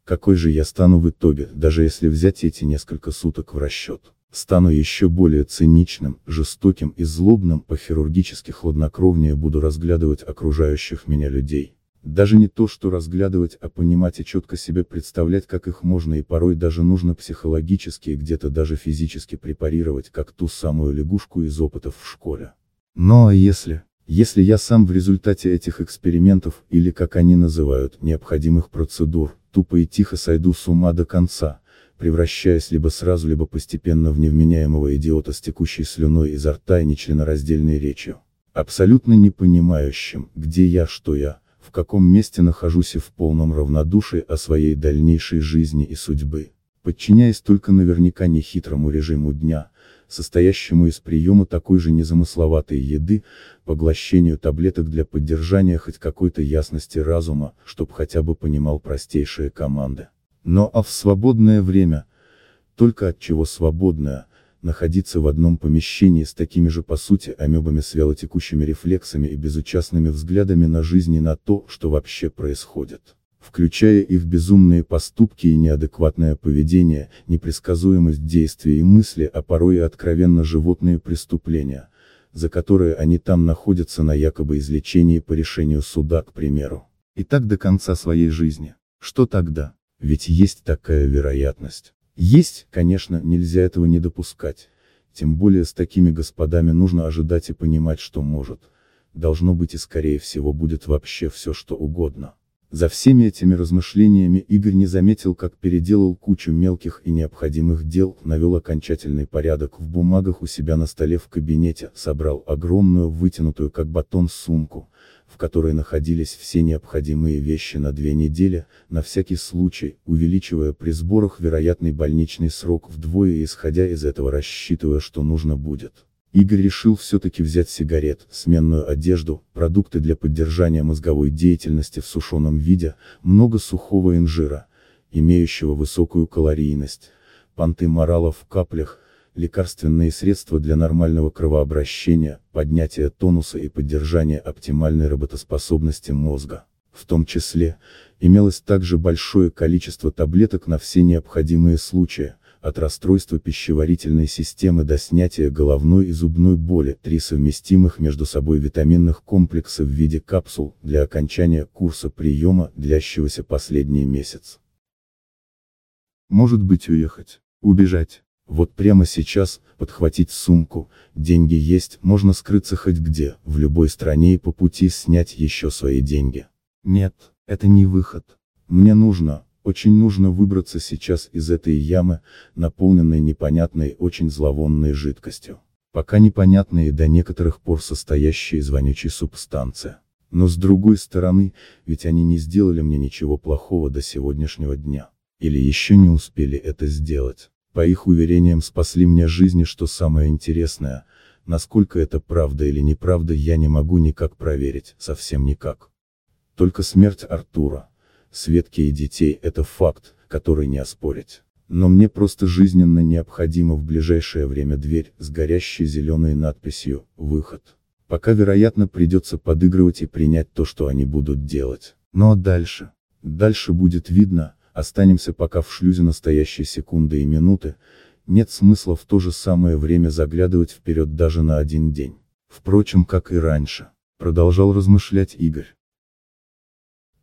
Какой же я стану в итоге, даже если взять эти несколько суток в расчет? Стану еще более циничным, жестоким и злобным, по-хирургически хладнокровнее буду разглядывать окружающих меня людей. Даже не то, что разглядывать, а понимать и четко себе представлять, как их можно и порой даже нужно психологически и где-то даже физически препарировать, как ту самую лягушку из опытов в школе. Ну а если, если я сам в результате этих экспериментов, или как они называют, необходимых процедур, тупо и тихо сойду с ума до конца, превращаясь либо сразу, либо постепенно в невменяемого идиота с текущей слюной изо рта и нечленораздельной речью. Абсолютно не понимающим, где я, что я, в каком месте нахожусь и в полном равнодушии о своей дальнейшей жизни и судьбы, подчиняясь только наверняка нехитрому режиму дня, состоящему из приема такой же незамысловатой еды, поглощению таблеток для поддержания хоть какой-то ясности разума, чтоб хотя бы понимал простейшие команды. Но а в свободное время, только от чего свободное, находиться в одном помещении с такими же по сути амебами с вялотекущими рефлексами и безучастными взглядами на жизнь и на то, что вообще происходит, включая их безумные поступки и неадекватное поведение, непредсказуемость действий и мысли, а порой и откровенно животные преступления, за которые они там находятся на якобы излечении по решению суда, к примеру. И так до конца своей жизни. Что тогда? Ведь есть такая вероятность. Есть, конечно, нельзя этого не допускать. Тем более с такими господами нужно ожидать и понимать, что может. Должно быть и скорее всего будет вообще все что угодно. За всеми этими размышлениями Игорь не заметил, как переделал кучу мелких и необходимых дел, навел окончательный порядок в бумагах у себя на столе в кабинете, собрал огромную вытянутую как батон сумку, в которой находились все необходимые вещи на две недели, на всякий случай, увеличивая при сборах вероятный больничный срок вдвое и исходя из этого рассчитывая, что нужно будет. Игорь решил все-таки взять сигарет, сменную одежду, продукты для поддержания мозговой деятельности в сушеном виде, много сухого инжира, имеющего высокую калорийность, понты морала в каплях, лекарственные средства для нормального кровообращения, поднятия тонуса и поддержания оптимальной работоспособности мозга. В том числе, имелось также большое количество таблеток на все необходимые случаи, от расстройства пищеварительной системы до снятия головной и зубной боли, три совместимых между собой витаминных комплекса в виде капсул, для окончания курса приема, длящегося последний месяц. Может быть уехать, убежать. Вот прямо сейчас, подхватить сумку, деньги есть, можно скрыться хоть где, в любой стране и по пути снять еще свои деньги. Нет, это не выход. Мне нужно, очень нужно выбраться сейчас из этой ямы, наполненной непонятной, очень зловонной жидкостью. Пока непонятной и до некоторых пор состоящей из вонючей субстанции. Но с другой стороны, ведь они не сделали мне ничего плохого до сегодняшнего дня. Или еще не успели это сделать. По их уверениям спасли мне жизнь что самое интересное, насколько это правда или неправда я не могу никак проверить, совсем никак. Только смерть Артура, Светки и детей – это факт, который не оспорить. Но мне просто жизненно необходимо в ближайшее время дверь с горящей зеленой надписью «Выход». Пока вероятно придется подыгрывать и принять то, что они будут делать. Ну а дальше? Дальше будет видно, Останемся пока в шлюзе настоящей секунды и минуты, нет смысла в то же самое время заглядывать вперед даже на один день. Впрочем, как и раньше, продолжал размышлять Игорь.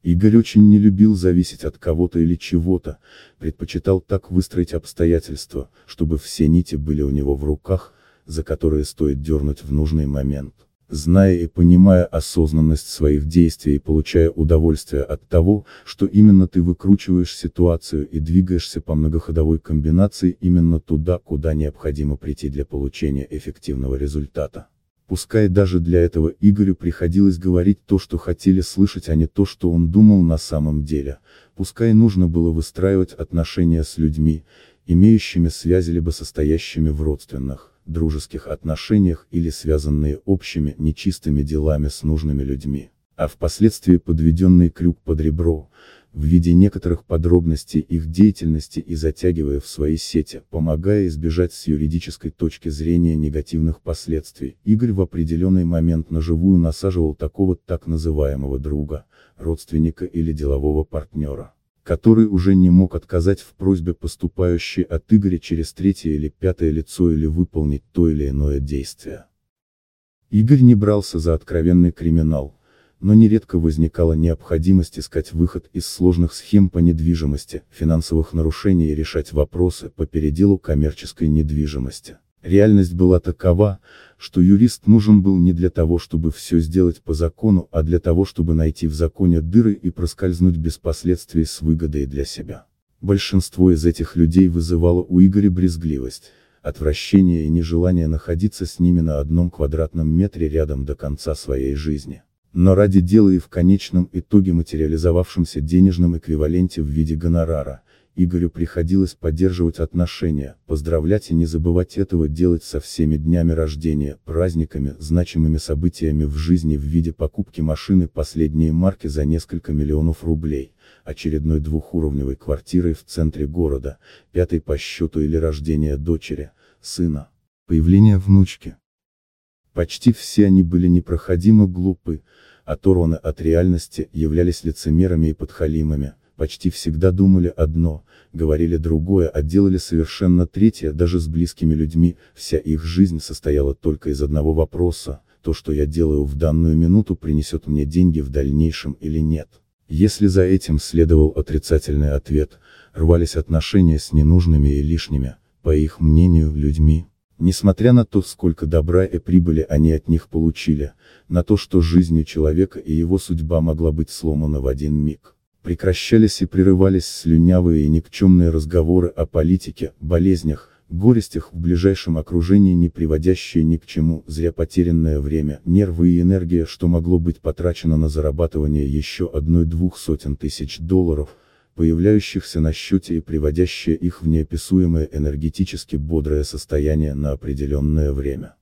Игорь очень не любил зависеть от кого-то или чего-то, предпочитал так выстроить обстоятельства, чтобы все нити были у него в руках, за которые стоит дернуть в нужный момент зная и понимая осознанность своих действий и получая удовольствие от того, что именно ты выкручиваешь ситуацию и двигаешься по многоходовой комбинации именно туда, куда необходимо прийти для получения эффективного результата. Пускай даже для этого Игорю приходилось говорить то, что хотели слышать, а не то, что он думал на самом деле, пускай нужно было выстраивать отношения с людьми, имеющими связи либо состоящими в родственных, дружеских отношениях или связанные общими нечистыми делами с нужными людьми. а впоследствии подведенный крюк под ребро, в виде некоторых подробностей их деятельности и затягивая в свои сети, помогая избежать с юридической точки зрения негативных последствий. Игорь в определенный момент наживую насаживал такого так называемого друга, родственника или делового партнера, который уже не мог отказать в просьбе поступающей от Игоря через третье или пятое лицо или выполнить то или иное действие. Игорь не брался за откровенный криминал, но нередко возникала необходимость искать выход из сложных схем по недвижимости, финансовых нарушений и решать вопросы по переделу коммерческой недвижимости. Реальность была такова, что юрист нужен был не для того, чтобы все сделать по закону, а для того, чтобы найти в законе дыры и проскользнуть без последствий с выгодой для себя. Большинство из этих людей вызывало у Игоря брезгливость, отвращение и нежелание находиться с ними на одном квадратном метре рядом до конца своей жизни но ради дела и в конечном итоге материализовавшемся денежном эквиваленте в виде гонорара, Игорю приходилось поддерживать отношения, поздравлять и не забывать этого делать со всеми днями рождения, праздниками, значимыми событиями в жизни в виде покупки машины последней марки за несколько миллионов рублей, очередной двухуровневой квартирой в центре города, пятой по счету или рождения дочери, сына, появление внучки. Почти все они были непроходимо глупы, оторваны от реальности, являлись лицемерами и подхалимами, почти всегда думали одно, говорили другое, а делали совершенно третье, даже с близкими людьми, вся их жизнь состояла только из одного вопроса, то, что я делаю в данную минуту, принесет мне деньги в дальнейшем или нет. Если за этим следовал отрицательный ответ, рвались отношения с ненужными и лишними, по их мнению, людьми, Несмотря на то, сколько добра и прибыли они от них получили, на то, что жизнью человека и его судьба могла быть сломана в один миг. Прекращались и прерывались слюнявые и никчемные разговоры о политике, болезнях, горестях в ближайшем окружении не приводящие ни к чему, зря потерянное время, нервы и энергия, что могло быть потрачено на зарабатывание еще одной-двух сотен тысяч долларов, появляющихся на счете и приводящие их в неописуемое энергетически бодрое состояние на определенное время.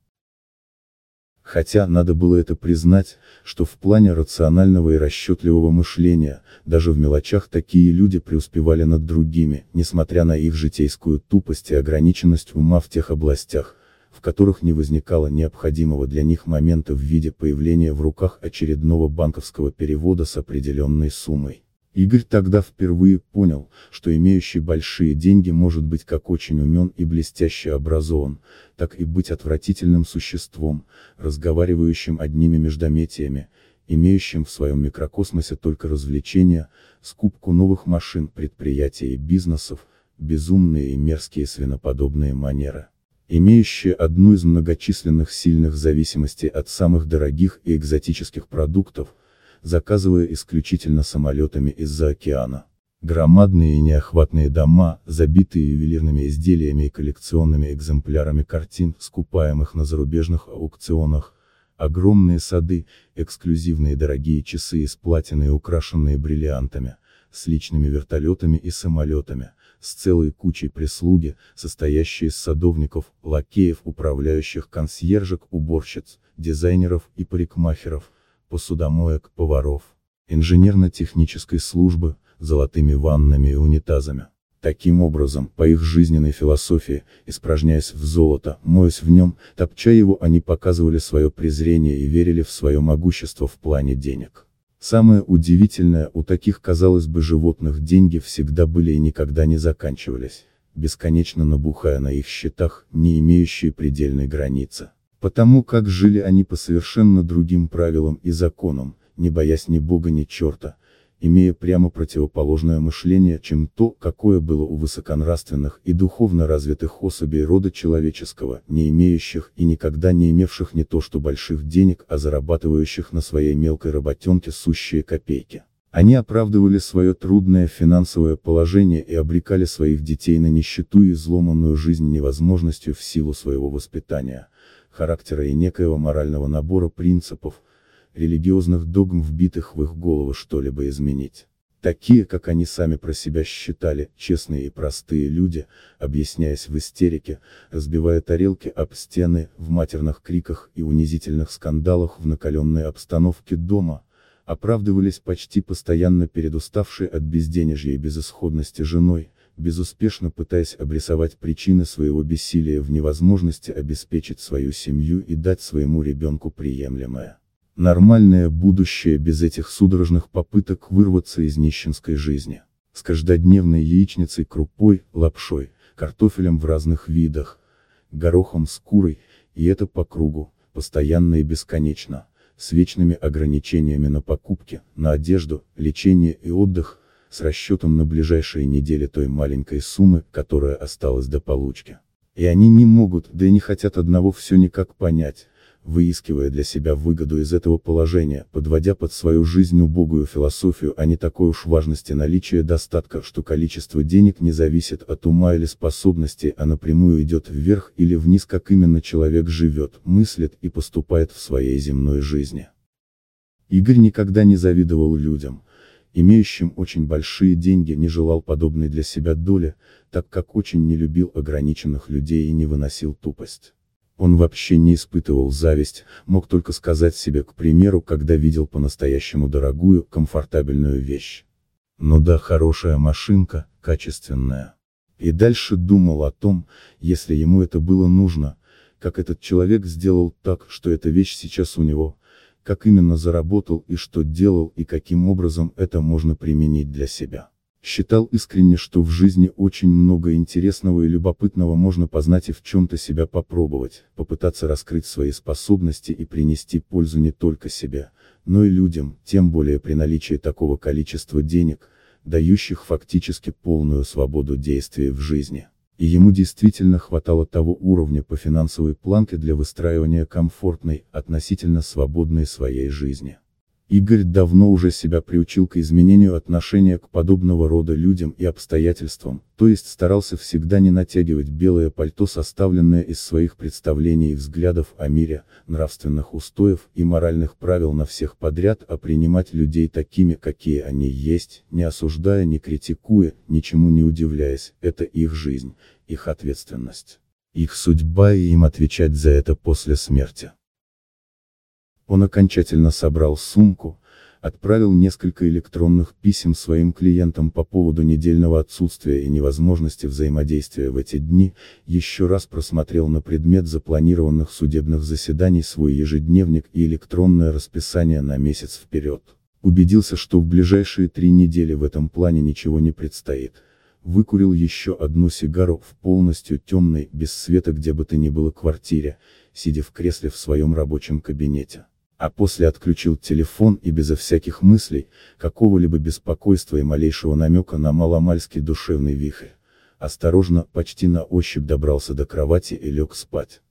Хотя, надо было это признать, что в плане рационального и расчетливого мышления, даже в мелочах такие люди преуспевали над другими, несмотря на их житейскую тупость и ограниченность ума в тех областях, в которых не возникало необходимого для них момента в виде появления в руках очередного банковского перевода с определенной суммой. Игорь тогда впервые понял, что имеющий большие деньги может быть как очень умен и блестяще образован, так и быть отвратительным существом, разговаривающим одними междометиями, имеющим в своем микрокосмосе только развлечения, скупку новых машин, предприятий и бизнесов, безумные и мерзкие свиноподобные манеры. Имеющие одну из многочисленных сильных зависимостей от самых дорогих и экзотических продуктов, заказывая исключительно самолетами из-за океана. Громадные и неохватные дома, забитые ювелирными изделиями и коллекционными экземплярами картин, скупаемых на зарубежных аукционах, огромные сады, эксклюзивные дорогие часы из платины и украшенные бриллиантами, с личными вертолетами и самолетами, с целой кучей прислуги, состоящей из садовников, лакеев, управляющих консьержек, уборщиц, дизайнеров и парикмахеров, посудомоек, поваров, инженерно-технической службы, золотыми ваннами и унитазами. Таким образом, по их жизненной философии, испражняясь в золото, моясь в нем, топча его, они показывали свое презрение и верили в свое могущество в плане денег. Самое удивительное, у таких, казалось бы, животных деньги всегда были и никогда не заканчивались, бесконечно набухая на их счетах, не имеющие предельной границы. Потому как жили они по совершенно другим правилам и законам, не боясь ни бога ни черта, имея прямо противоположное мышление, чем то, какое было у высоконравственных и духовно развитых особей рода человеческого, не имеющих и никогда не имевших не то что больших денег, а зарабатывающих на своей мелкой работенке сущие копейки. Они оправдывали свое трудное финансовое положение и обрекали своих детей на нищету и изломанную жизнь невозможностью в силу своего воспитания, характера и некоего морального набора принципов, религиозных догм, вбитых в их головы что-либо изменить. Такие, как они сами про себя считали, честные и простые люди, объясняясь в истерике, разбивая тарелки об стены, в матерных криках и унизительных скандалах в накаленной обстановке дома, оправдывались почти постоянно перед уставшей от безденежья и безысходности женой, безуспешно пытаясь обрисовать причины своего бессилия в невозможности обеспечить свою семью и дать своему ребенку приемлемое, нормальное будущее без этих судорожных попыток вырваться из нищенской жизни, с каждодневной яичницей, крупой, лапшой, картофелем в разных видах, горохом с курой, и это по кругу, постоянно и бесконечно, с вечными ограничениями на покупки, на одежду, лечение и отдых, с расчетом на ближайшие недели той маленькой суммы, которая осталась до получки. И они не могут, да и не хотят одного все никак понять, выискивая для себя выгоду из этого положения, подводя под свою жизнь убогую философию а не такой уж важности наличия достатка, что количество денег не зависит от ума или способностей, а напрямую идет вверх или вниз, как именно человек живет, мыслит и поступает в своей земной жизни. Игорь никогда не завидовал людям, имеющим очень большие деньги не желал подобной для себя доли, так как очень не любил ограниченных людей и не выносил тупость. Он вообще не испытывал зависть, мог только сказать себе, к примеру, когда видел по-настоящему дорогую, комфортабельную вещь. Ну да, хорошая машинка, качественная. И дальше думал о том, если ему это было нужно, как этот человек сделал так, что эта вещь сейчас у него, как именно заработал и что делал и каким образом это можно применить для себя. Считал искренне, что в жизни очень много интересного и любопытного можно познать и в чем-то себя попробовать, попытаться раскрыть свои способности и принести пользу не только себе, но и людям, тем более при наличии такого количества денег, дающих фактически полную свободу действия в жизни и ему действительно хватало того уровня по финансовой планке для выстраивания комфортной, относительно свободной своей жизни. Игорь давно уже себя приучил к изменению отношения к подобного рода людям и обстоятельствам, то есть старался всегда не натягивать белое пальто составленное из своих представлений и взглядов о мире, нравственных устоев и моральных правил на всех подряд, а принимать людей такими, какие они есть, не осуждая, не критикуя, ничему не удивляясь, это их жизнь, их ответственность, их судьба и им отвечать за это после смерти. Он окончательно собрал сумку, отправил несколько электронных писем своим клиентам по поводу недельного отсутствия и невозможности взаимодействия в эти дни, еще раз просмотрел на предмет запланированных судебных заседаний свой ежедневник и электронное расписание на месяц вперед. Убедился, что в ближайшие три недели в этом плане ничего не предстоит. Выкурил еще одну сигару в полностью темной, без света где бы то ни было квартире, сидя в кресле в своем рабочем кабинете а после отключил телефон и безо всяких мыслей, какого-либо беспокойства и малейшего намека на маломальский душевный вихрь. Осторожно, почти на ощупь добрался до кровати и лег спать.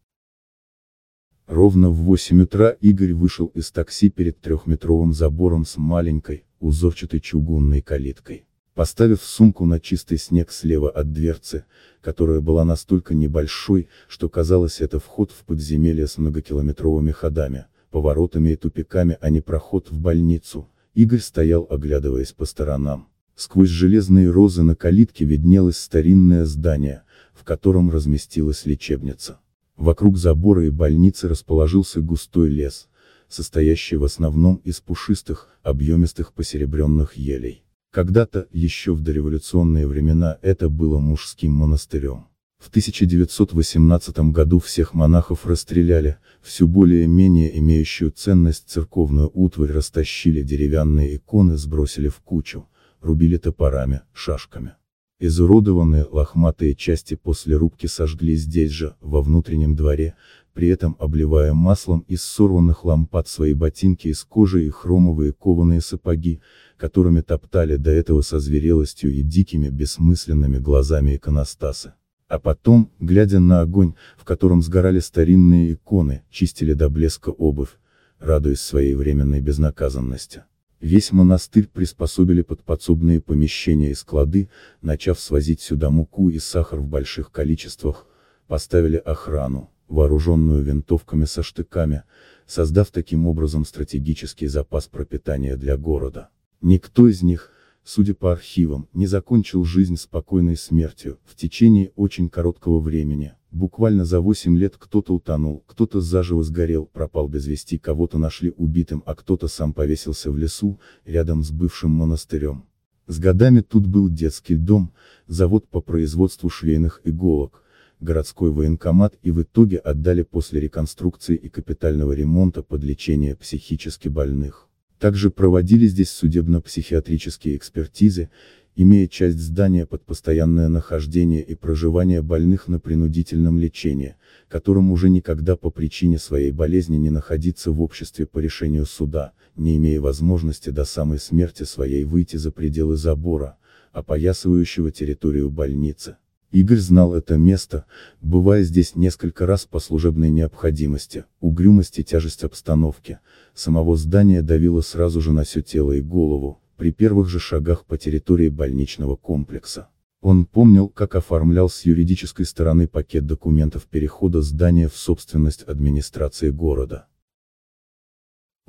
Ровно в 8 утра Игорь вышел из такси перед трехметровым забором с маленькой, узорчатой чугунной калиткой. Поставив сумку на чистый снег слева от дверцы, которая была настолько небольшой, что казалось это вход в подземелье с многокилометровыми ходами, поворотами и тупиками, а не проход в больницу, Игорь стоял оглядываясь по сторонам. Сквозь железные розы на калитке виднелось старинное здание, в котором разместилась лечебница. Вокруг забора и больницы расположился густой лес, состоящий в основном из пушистых, объемистых посеребренных елей. Когда-то, еще в дореволюционные времена, это было мужским монастырем. В 1918 году всех монахов расстреляли, всю более-менее имеющую ценность церковную утварь растащили деревянные иконы сбросили в кучу, рубили топорами, шашками. Изуродованные лохматые части после рубки сожгли здесь же, во внутреннем дворе, при этом обливая маслом из сорванных лампад свои ботинки из кожи и хромовые кованые сапоги, которыми топтали до этого со зверелостью и дикими бессмысленными глазами иконостасы. А потом, глядя на огонь, в котором сгорали старинные иконы, чистили до блеска обувь, радуясь своей временной безнаказанности. Весь монастырь приспособили под подсобные помещения и склады, начав свозить сюда муку и сахар в больших количествах, поставили охрану, вооруженную винтовками со штыками, создав таким образом стратегический запас пропитания для города. Никто из них, судя по архивам, не закончил жизнь спокойной смертью, в течение очень короткого времени, Буквально за 8 лет кто-то утонул, кто-то заживо сгорел, пропал без вести, кого-то нашли убитым, а кто-то сам повесился в лесу, рядом с бывшим монастырем. С годами тут был детский дом, завод по производству швейных иголок, городской военкомат и в итоге отдали после реконструкции и капитального ремонта под лечение психически больных. Также проводили здесь судебно-психиатрические экспертизы, имея часть здания под постоянное нахождение и проживание больных на принудительном лечении, которым уже никогда по причине своей болезни не находиться в обществе по решению суда, не имея возможности до самой смерти своей выйти за пределы забора, опоясывающего территорию больницы. Игорь знал это место, бывая здесь несколько раз по служебной необходимости, угрюмость и тяжесть обстановки, самого здания давило сразу же на все тело и голову, при первых же шагах по территории больничного комплекса. Он помнил, как оформлял с юридической стороны пакет документов перехода здания в собственность администрации города.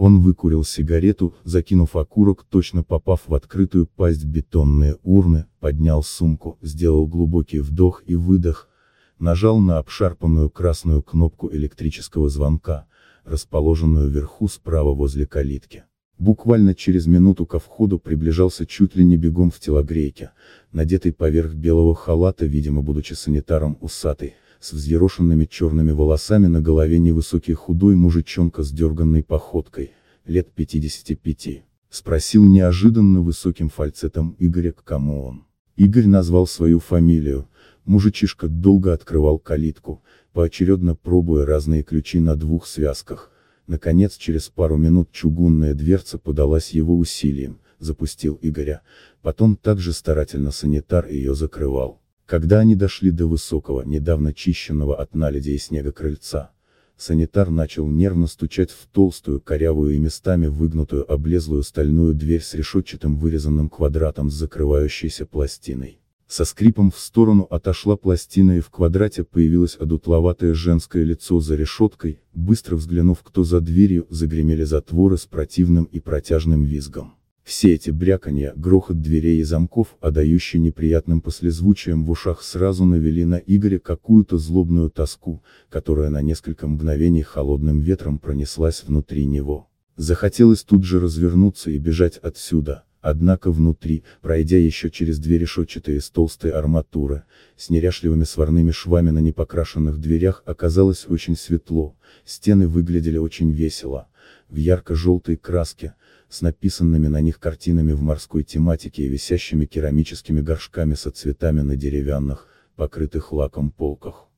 Он выкурил сигарету, закинув окурок, точно попав в открытую пасть бетонные урны, поднял сумку, сделал глубокий вдох и выдох, нажал на обшарпанную красную кнопку электрического звонка, расположенную вверху справа возле калитки. Буквально через минуту ко входу приближался чуть ли не бегом в телогрейке, надетый поверх белого халата, видимо будучи санитаром усатый, с взъерошенными черными волосами на голове невысокий худой мужичонка с дерганной походкой, лет 55. Спросил неожиданно высоким фальцетом Игоря к кому он. Игорь назвал свою фамилию, мужичишка долго открывал калитку, поочередно пробуя разные ключи на двух связках, Наконец через пару минут чугунная дверца подалась его усилием, запустил Игоря, потом также старательно санитар ее закрывал. Когда они дошли до высокого, недавно чищенного от наледи и снега крыльца, санитар начал нервно стучать в толстую, корявую и местами выгнутую облезлую стальную дверь с решетчатым вырезанным квадратом с закрывающейся пластиной. Со скрипом в сторону отошла пластина и в квадрате появилось одутловатое женское лицо за решеткой, быстро взглянув кто за дверью, загремели затворы с противным и протяжным визгом. Все эти бряканья, грохот дверей и замков, отдающие неприятным послезвучием в ушах сразу навели на Игоря какую-то злобную тоску, которая на несколько мгновений холодным ветром пронеслась внутри него. Захотелось тут же развернуться и бежать отсюда, Однако внутри, пройдя еще через две решетчатые из толстой арматуры, с неряшливыми сварными швами на непокрашенных дверях оказалось очень светло, стены выглядели очень весело, в ярко-желтой краске, с написанными на них картинами в морской тематике и висящими керамическими горшками со цветами на деревянных, покрытых лаком полках.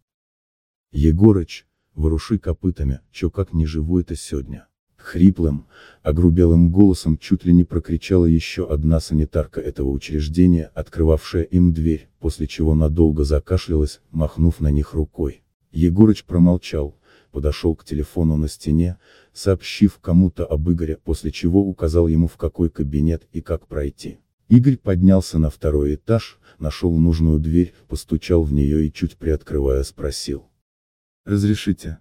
Егорыч, воруши копытами, чё как не живой-то сегодня. Хриплым, огрубелым голосом чуть ли не прокричала еще одна санитарка этого учреждения, открывавшая им дверь, после чего надолго закашлялась, махнув на них рукой. Егорыч промолчал, подошел к телефону на стене, сообщив кому-то об Игоре, после чего указал ему в какой кабинет и как пройти. Игорь поднялся на второй этаж, нашел нужную дверь, постучал в нее и чуть приоткрывая спросил. «Разрешите?»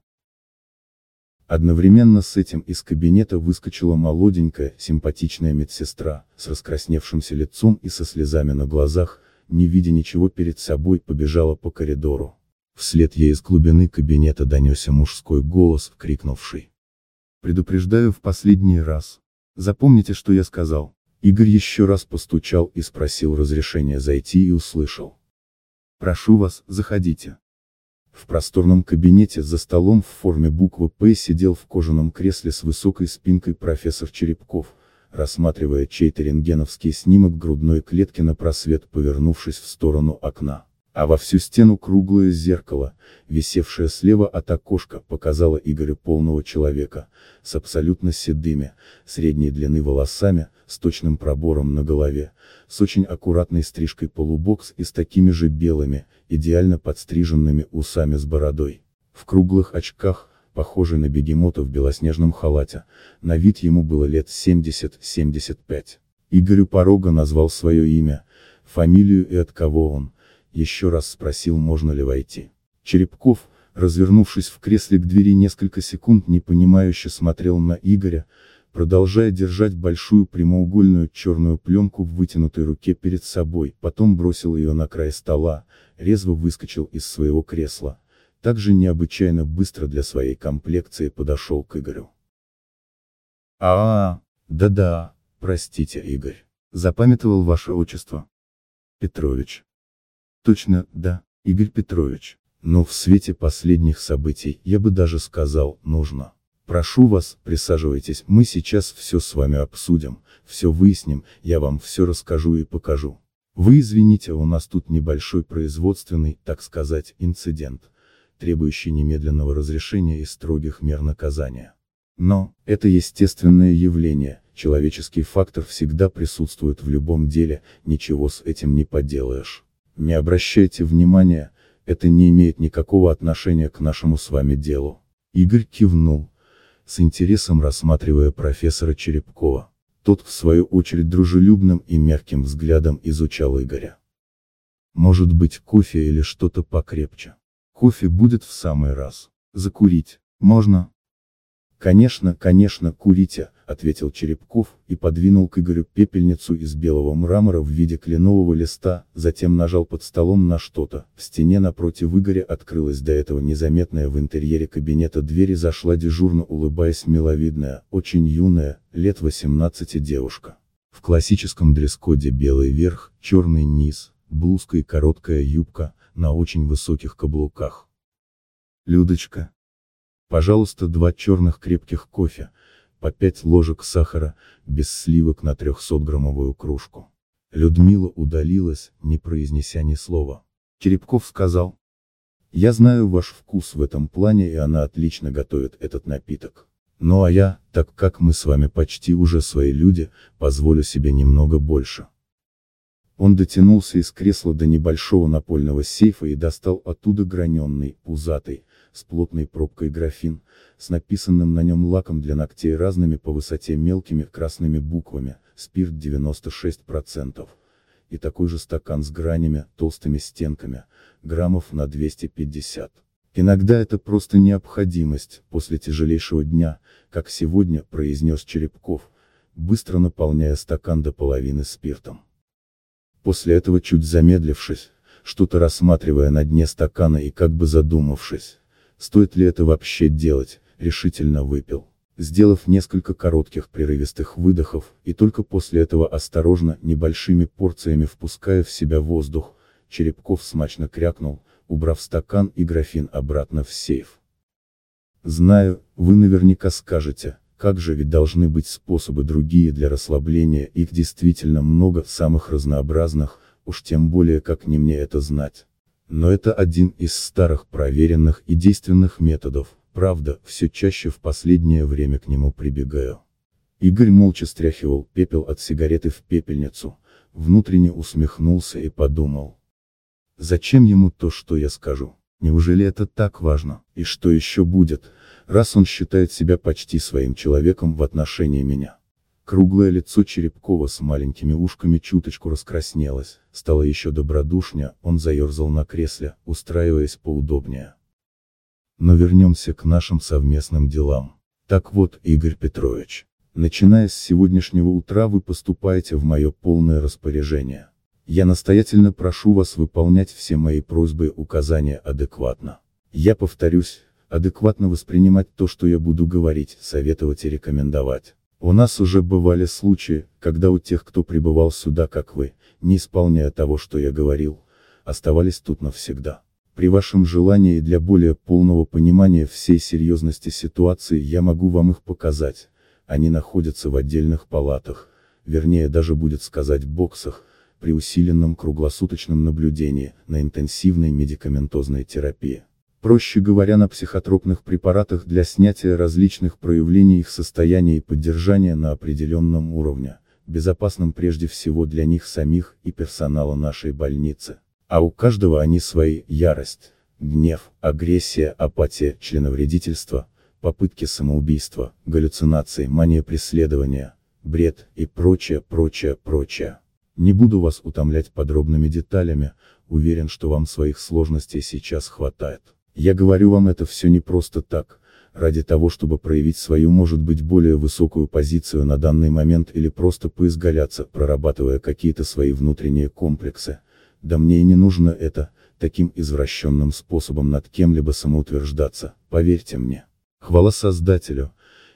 Одновременно с этим из кабинета выскочила молоденькая, симпатичная медсестра, с раскрасневшимся лицом и со слезами на глазах, не видя ничего перед собой, побежала по коридору. Вслед ей из глубины кабинета донесся мужской голос, крикнувший. «Предупреждаю в последний раз. Запомните, что я сказал». Игорь еще раз постучал и спросил разрешения зайти и услышал. «Прошу вас, заходите». В просторном кабинете за столом в форме буквы «П» сидел в кожаном кресле с высокой спинкой профессор Черепков, рассматривая чей-то рентгеновский снимок грудной клетки на просвет, повернувшись в сторону окна. А во всю стену круглое зеркало, висевшее слева от окошка, показало Игорю полного человека, с абсолютно седыми, средней длины волосами, с точным пробором на голове, с очень аккуратной стрижкой полубокс и с такими же белыми, идеально подстриженными усами с бородой. В круглых очках, похожий на бегемота в белоснежном халате, на вид ему было лет 70-75. Игорю порога назвал свое имя, фамилию и от кого он, еще раз спросил можно ли войти. Черепков, развернувшись в кресле к двери несколько секунд непонимающе смотрел на Игоря, продолжая держать большую прямоугольную черную пленку в вытянутой руке перед собой, потом бросил ее на край стола, резво выскочил из своего кресла, также необычайно быстро для своей комплекции подошел к Игорю. а, -а, да-да, простите, Игорь. Запамятовал ваше отчество. Петрович. Точно, да, Игорь Петрович. Но в свете последних событий, я бы даже сказал, нужно. Прошу вас, присаживайтесь, мы сейчас все с вами обсудим, все выясним, я вам все расскажу и покажу. Вы извините, у нас тут небольшой производственный, так сказать, инцидент, требующий немедленного разрешения и строгих мер наказания. Но, это естественное явление, человеческий фактор всегда присутствует в любом деле, ничего с этим не поделаешь. Не обращайте внимания, это не имеет никакого отношения к нашему с вами делу. Игорь кивнул, с интересом рассматривая профессора Черепкова. Тот в свою очередь дружелюбным и мягким взглядом изучал Игоря. Может быть кофе или что-то покрепче. Кофе будет в самый раз. Закурить. Можно? «Конечно, конечно, курите», — ответил Черепков, и подвинул к Игорю пепельницу из белого мрамора в виде кленового листа, затем нажал под столом на что-то, в стене напротив Игоря открылась до этого незаметная в интерьере кабинета дверь и зашла дежурно улыбаясь миловидная, очень юная, лет 18 девушка. В классическом дресс-коде белый верх, черный низ, блузка и короткая юбка, на очень высоких каблуках. «Людочка», Пожалуйста, два черных крепких кофе, по пять ложек сахара, без сливок на 300-граммовую кружку. Людмила удалилась, не произнеся ни слова. Черепков сказал. Я знаю ваш вкус в этом плане и она отлично готовит этот напиток. Ну а я, так как мы с вами почти уже свои люди, позволю себе немного больше. Он дотянулся из кресла до небольшого напольного сейфа и достал оттуда граненный, пузатый, с плотной пробкой графин, с написанным на нем лаком для ногтей разными по высоте мелкими красными буквами, спирт 96%, и такой же стакан с гранями, толстыми стенками, граммов на 250. Иногда это просто необходимость, после тяжелейшего дня, как сегодня, произнес Черепков, быстро наполняя стакан до половины спиртом. После этого чуть замедлившись, что-то рассматривая на дне стакана и как бы задумавшись, Стоит ли это вообще делать, решительно выпил. Сделав несколько коротких прерывистых выдохов, и только после этого осторожно, небольшими порциями впуская в себя воздух, Черепков смачно крякнул, убрав стакан и графин обратно в сейф. Знаю, вы наверняка скажете, как же ведь должны быть способы другие для расслабления, их действительно много, самых разнообразных, уж тем более как не мне это знать. Но это один из старых проверенных и действенных методов, правда, все чаще в последнее время к нему прибегаю. Игорь молча стряхивал пепел от сигареты в пепельницу, внутренне усмехнулся и подумал. Зачем ему то, что я скажу? Неужели это так важно? И что еще будет, раз он считает себя почти своим человеком в отношении меня? Круглое лицо Черепкова с маленькими ушками чуточку раскраснелось, стало еще добродушнее, он заерзал на кресле, устраиваясь поудобнее. Но вернемся к нашим совместным делам. Так вот, Игорь Петрович, начиная с сегодняшнего утра вы поступаете в мое полное распоряжение. Я настоятельно прошу вас выполнять все мои просьбы и указания адекватно. Я повторюсь, адекватно воспринимать то, что я буду говорить, советовать и рекомендовать. У нас уже бывали случаи, когда у тех, кто прибывал сюда как вы, не исполняя того, что я говорил, оставались тут навсегда. При вашем желании для более полного понимания всей серьезности ситуации я могу вам их показать. Они находятся в отдельных палатах, вернее даже будет сказать боксах, при усиленном круглосуточном наблюдении, на интенсивной медикаментозной терапии. Проще говоря на психотропных препаратах для снятия различных проявлений их состояния и поддержания на определенном уровне, безопасном прежде всего для них самих и персонала нашей больницы. А у каждого они свои, ярость, гнев, агрессия, апатия, членовредительство, попытки самоубийства, галлюцинации, мания преследования, бред и прочее, прочее, прочее. Не буду вас утомлять подробными деталями, уверен, что вам своих сложностей сейчас хватает. Я говорю вам это все не просто так, ради того, чтобы проявить свою может быть более высокую позицию на данный момент или просто поизгаляться, прорабатывая какие-то свои внутренние комплексы. Да мне и не нужно это, таким извращенным способом над кем-либо самоутверждаться, поверьте мне. Хвала Создателю,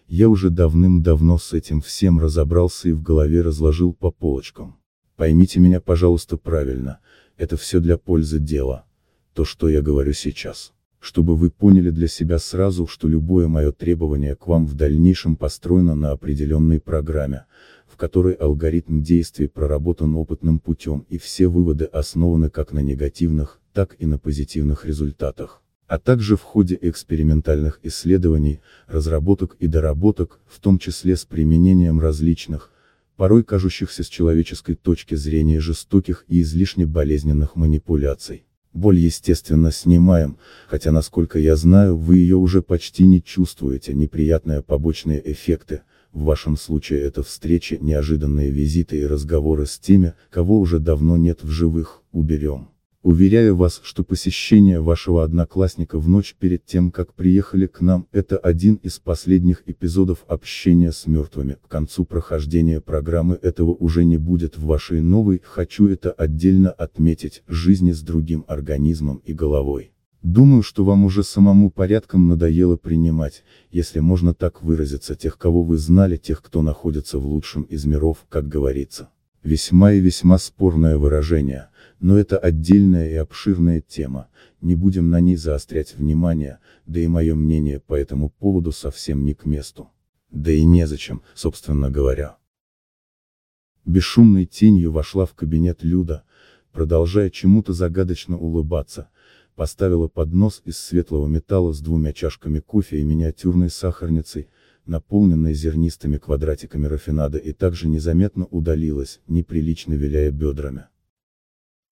я уже давным-давно с этим всем разобрался и в голове разложил по полочкам. Поймите меня, пожалуйста, правильно, это все для пользы дела. То, что я говорю сейчас. Чтобы вы поняли для себя сразу, что любое мое требование к вам в дальнейшем построено на определенной программе, в которой алгоритм действий проработан опытным путем и все выводы основаны как на негативных, так и на позитивных результатах а также в ходе экспериментальных исследований, разработок и доработок, в том числе с применением различных, порой кажущихся с человеческой точки зрения жестоких и излишне болезненных манипуляций. Боль естественно снимаем, хотя насколько я знаю вы ее уже почти не чувствуете, неприятные побочные эффекты, в вашем случае это встречи, неожиданные визиты и разговоры с теми, кого уже давно нет в живых, уберем. Уверяю вас, что посещение вашего одноклассника в ночь перед тем, как приехали к нам, это один из последних эпизодов общения с мертвыми. К концу прохождения программы этого уже не будет в вашей новой, хочу это отдельно отметить, жизни с другим организмом и головой. Думаю, что вам уже самому порядком надоело принимать, если можно так выразиться, тех, кого вы знали, тех, кто находится в лучшем из миров, как говорится. Весьма и весьма спорное выражение, но это отдельная и обширная тема, не будем на ней заострять внимание, да и мое мнение по этому поводу совсем не к месту. Да и незачем, собственно говоря. Бесшумной тенью вошла в кабинет Люда, продолжая чему-то загадочно улыбаться, поставила поднос из светлого металла с двумя чашками кофе и миниатюрной сахарницей, наполненной зернистыми квадратиками рафинада и также незаметно удалилась, неприлично виляя бедрами.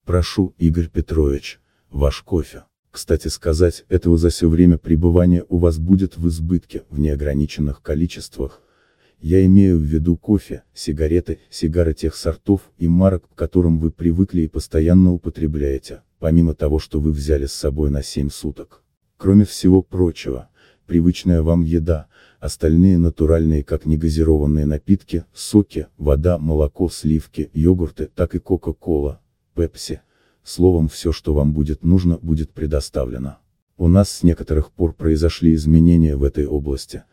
Прошу, Игорь Петрович, ваш кофе. Кстати сказать, этого за все время пребывания у вас будет в избытке, в неограниченных количествах. Я имею в виду кофе, сигареты, сигары тех сортов и марок, к которым вы привыкли и постоянно употребляете, помимо того, что вы взяли с собой на 7 суток. Кроме всего прочего, привычная вам еда, остальные натуральные как негазированные напитки, соки, вода, молоко, сливки, йогурты, так и кока-кола, пепси. Словом, все, что вам будет нужно, будет предоставлено. У нас с некоторых пор произошли изменения в этой области.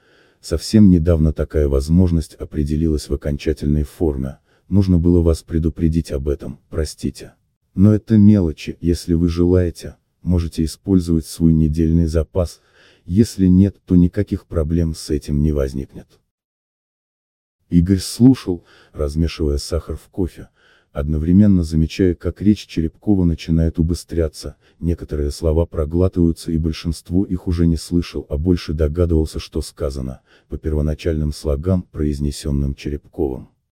Совсем недавно такая возможность определилась в окончательной форме, нужно было вас предупредить об этом, простите. Но это мелочи, если вы желаете, можете использовать свой недельный запас, если нет, то никаких проблем с этим не возникнет. Игорь слушал, размешивая сахар в кофе, одновременно замечая, как речь Черепкова начинает убыстряться, некоторые слова проглатываются и большинство их уже не слышал, а больше догадывался, что сказано, по первоначальным слогам, произнесенным Черепковым.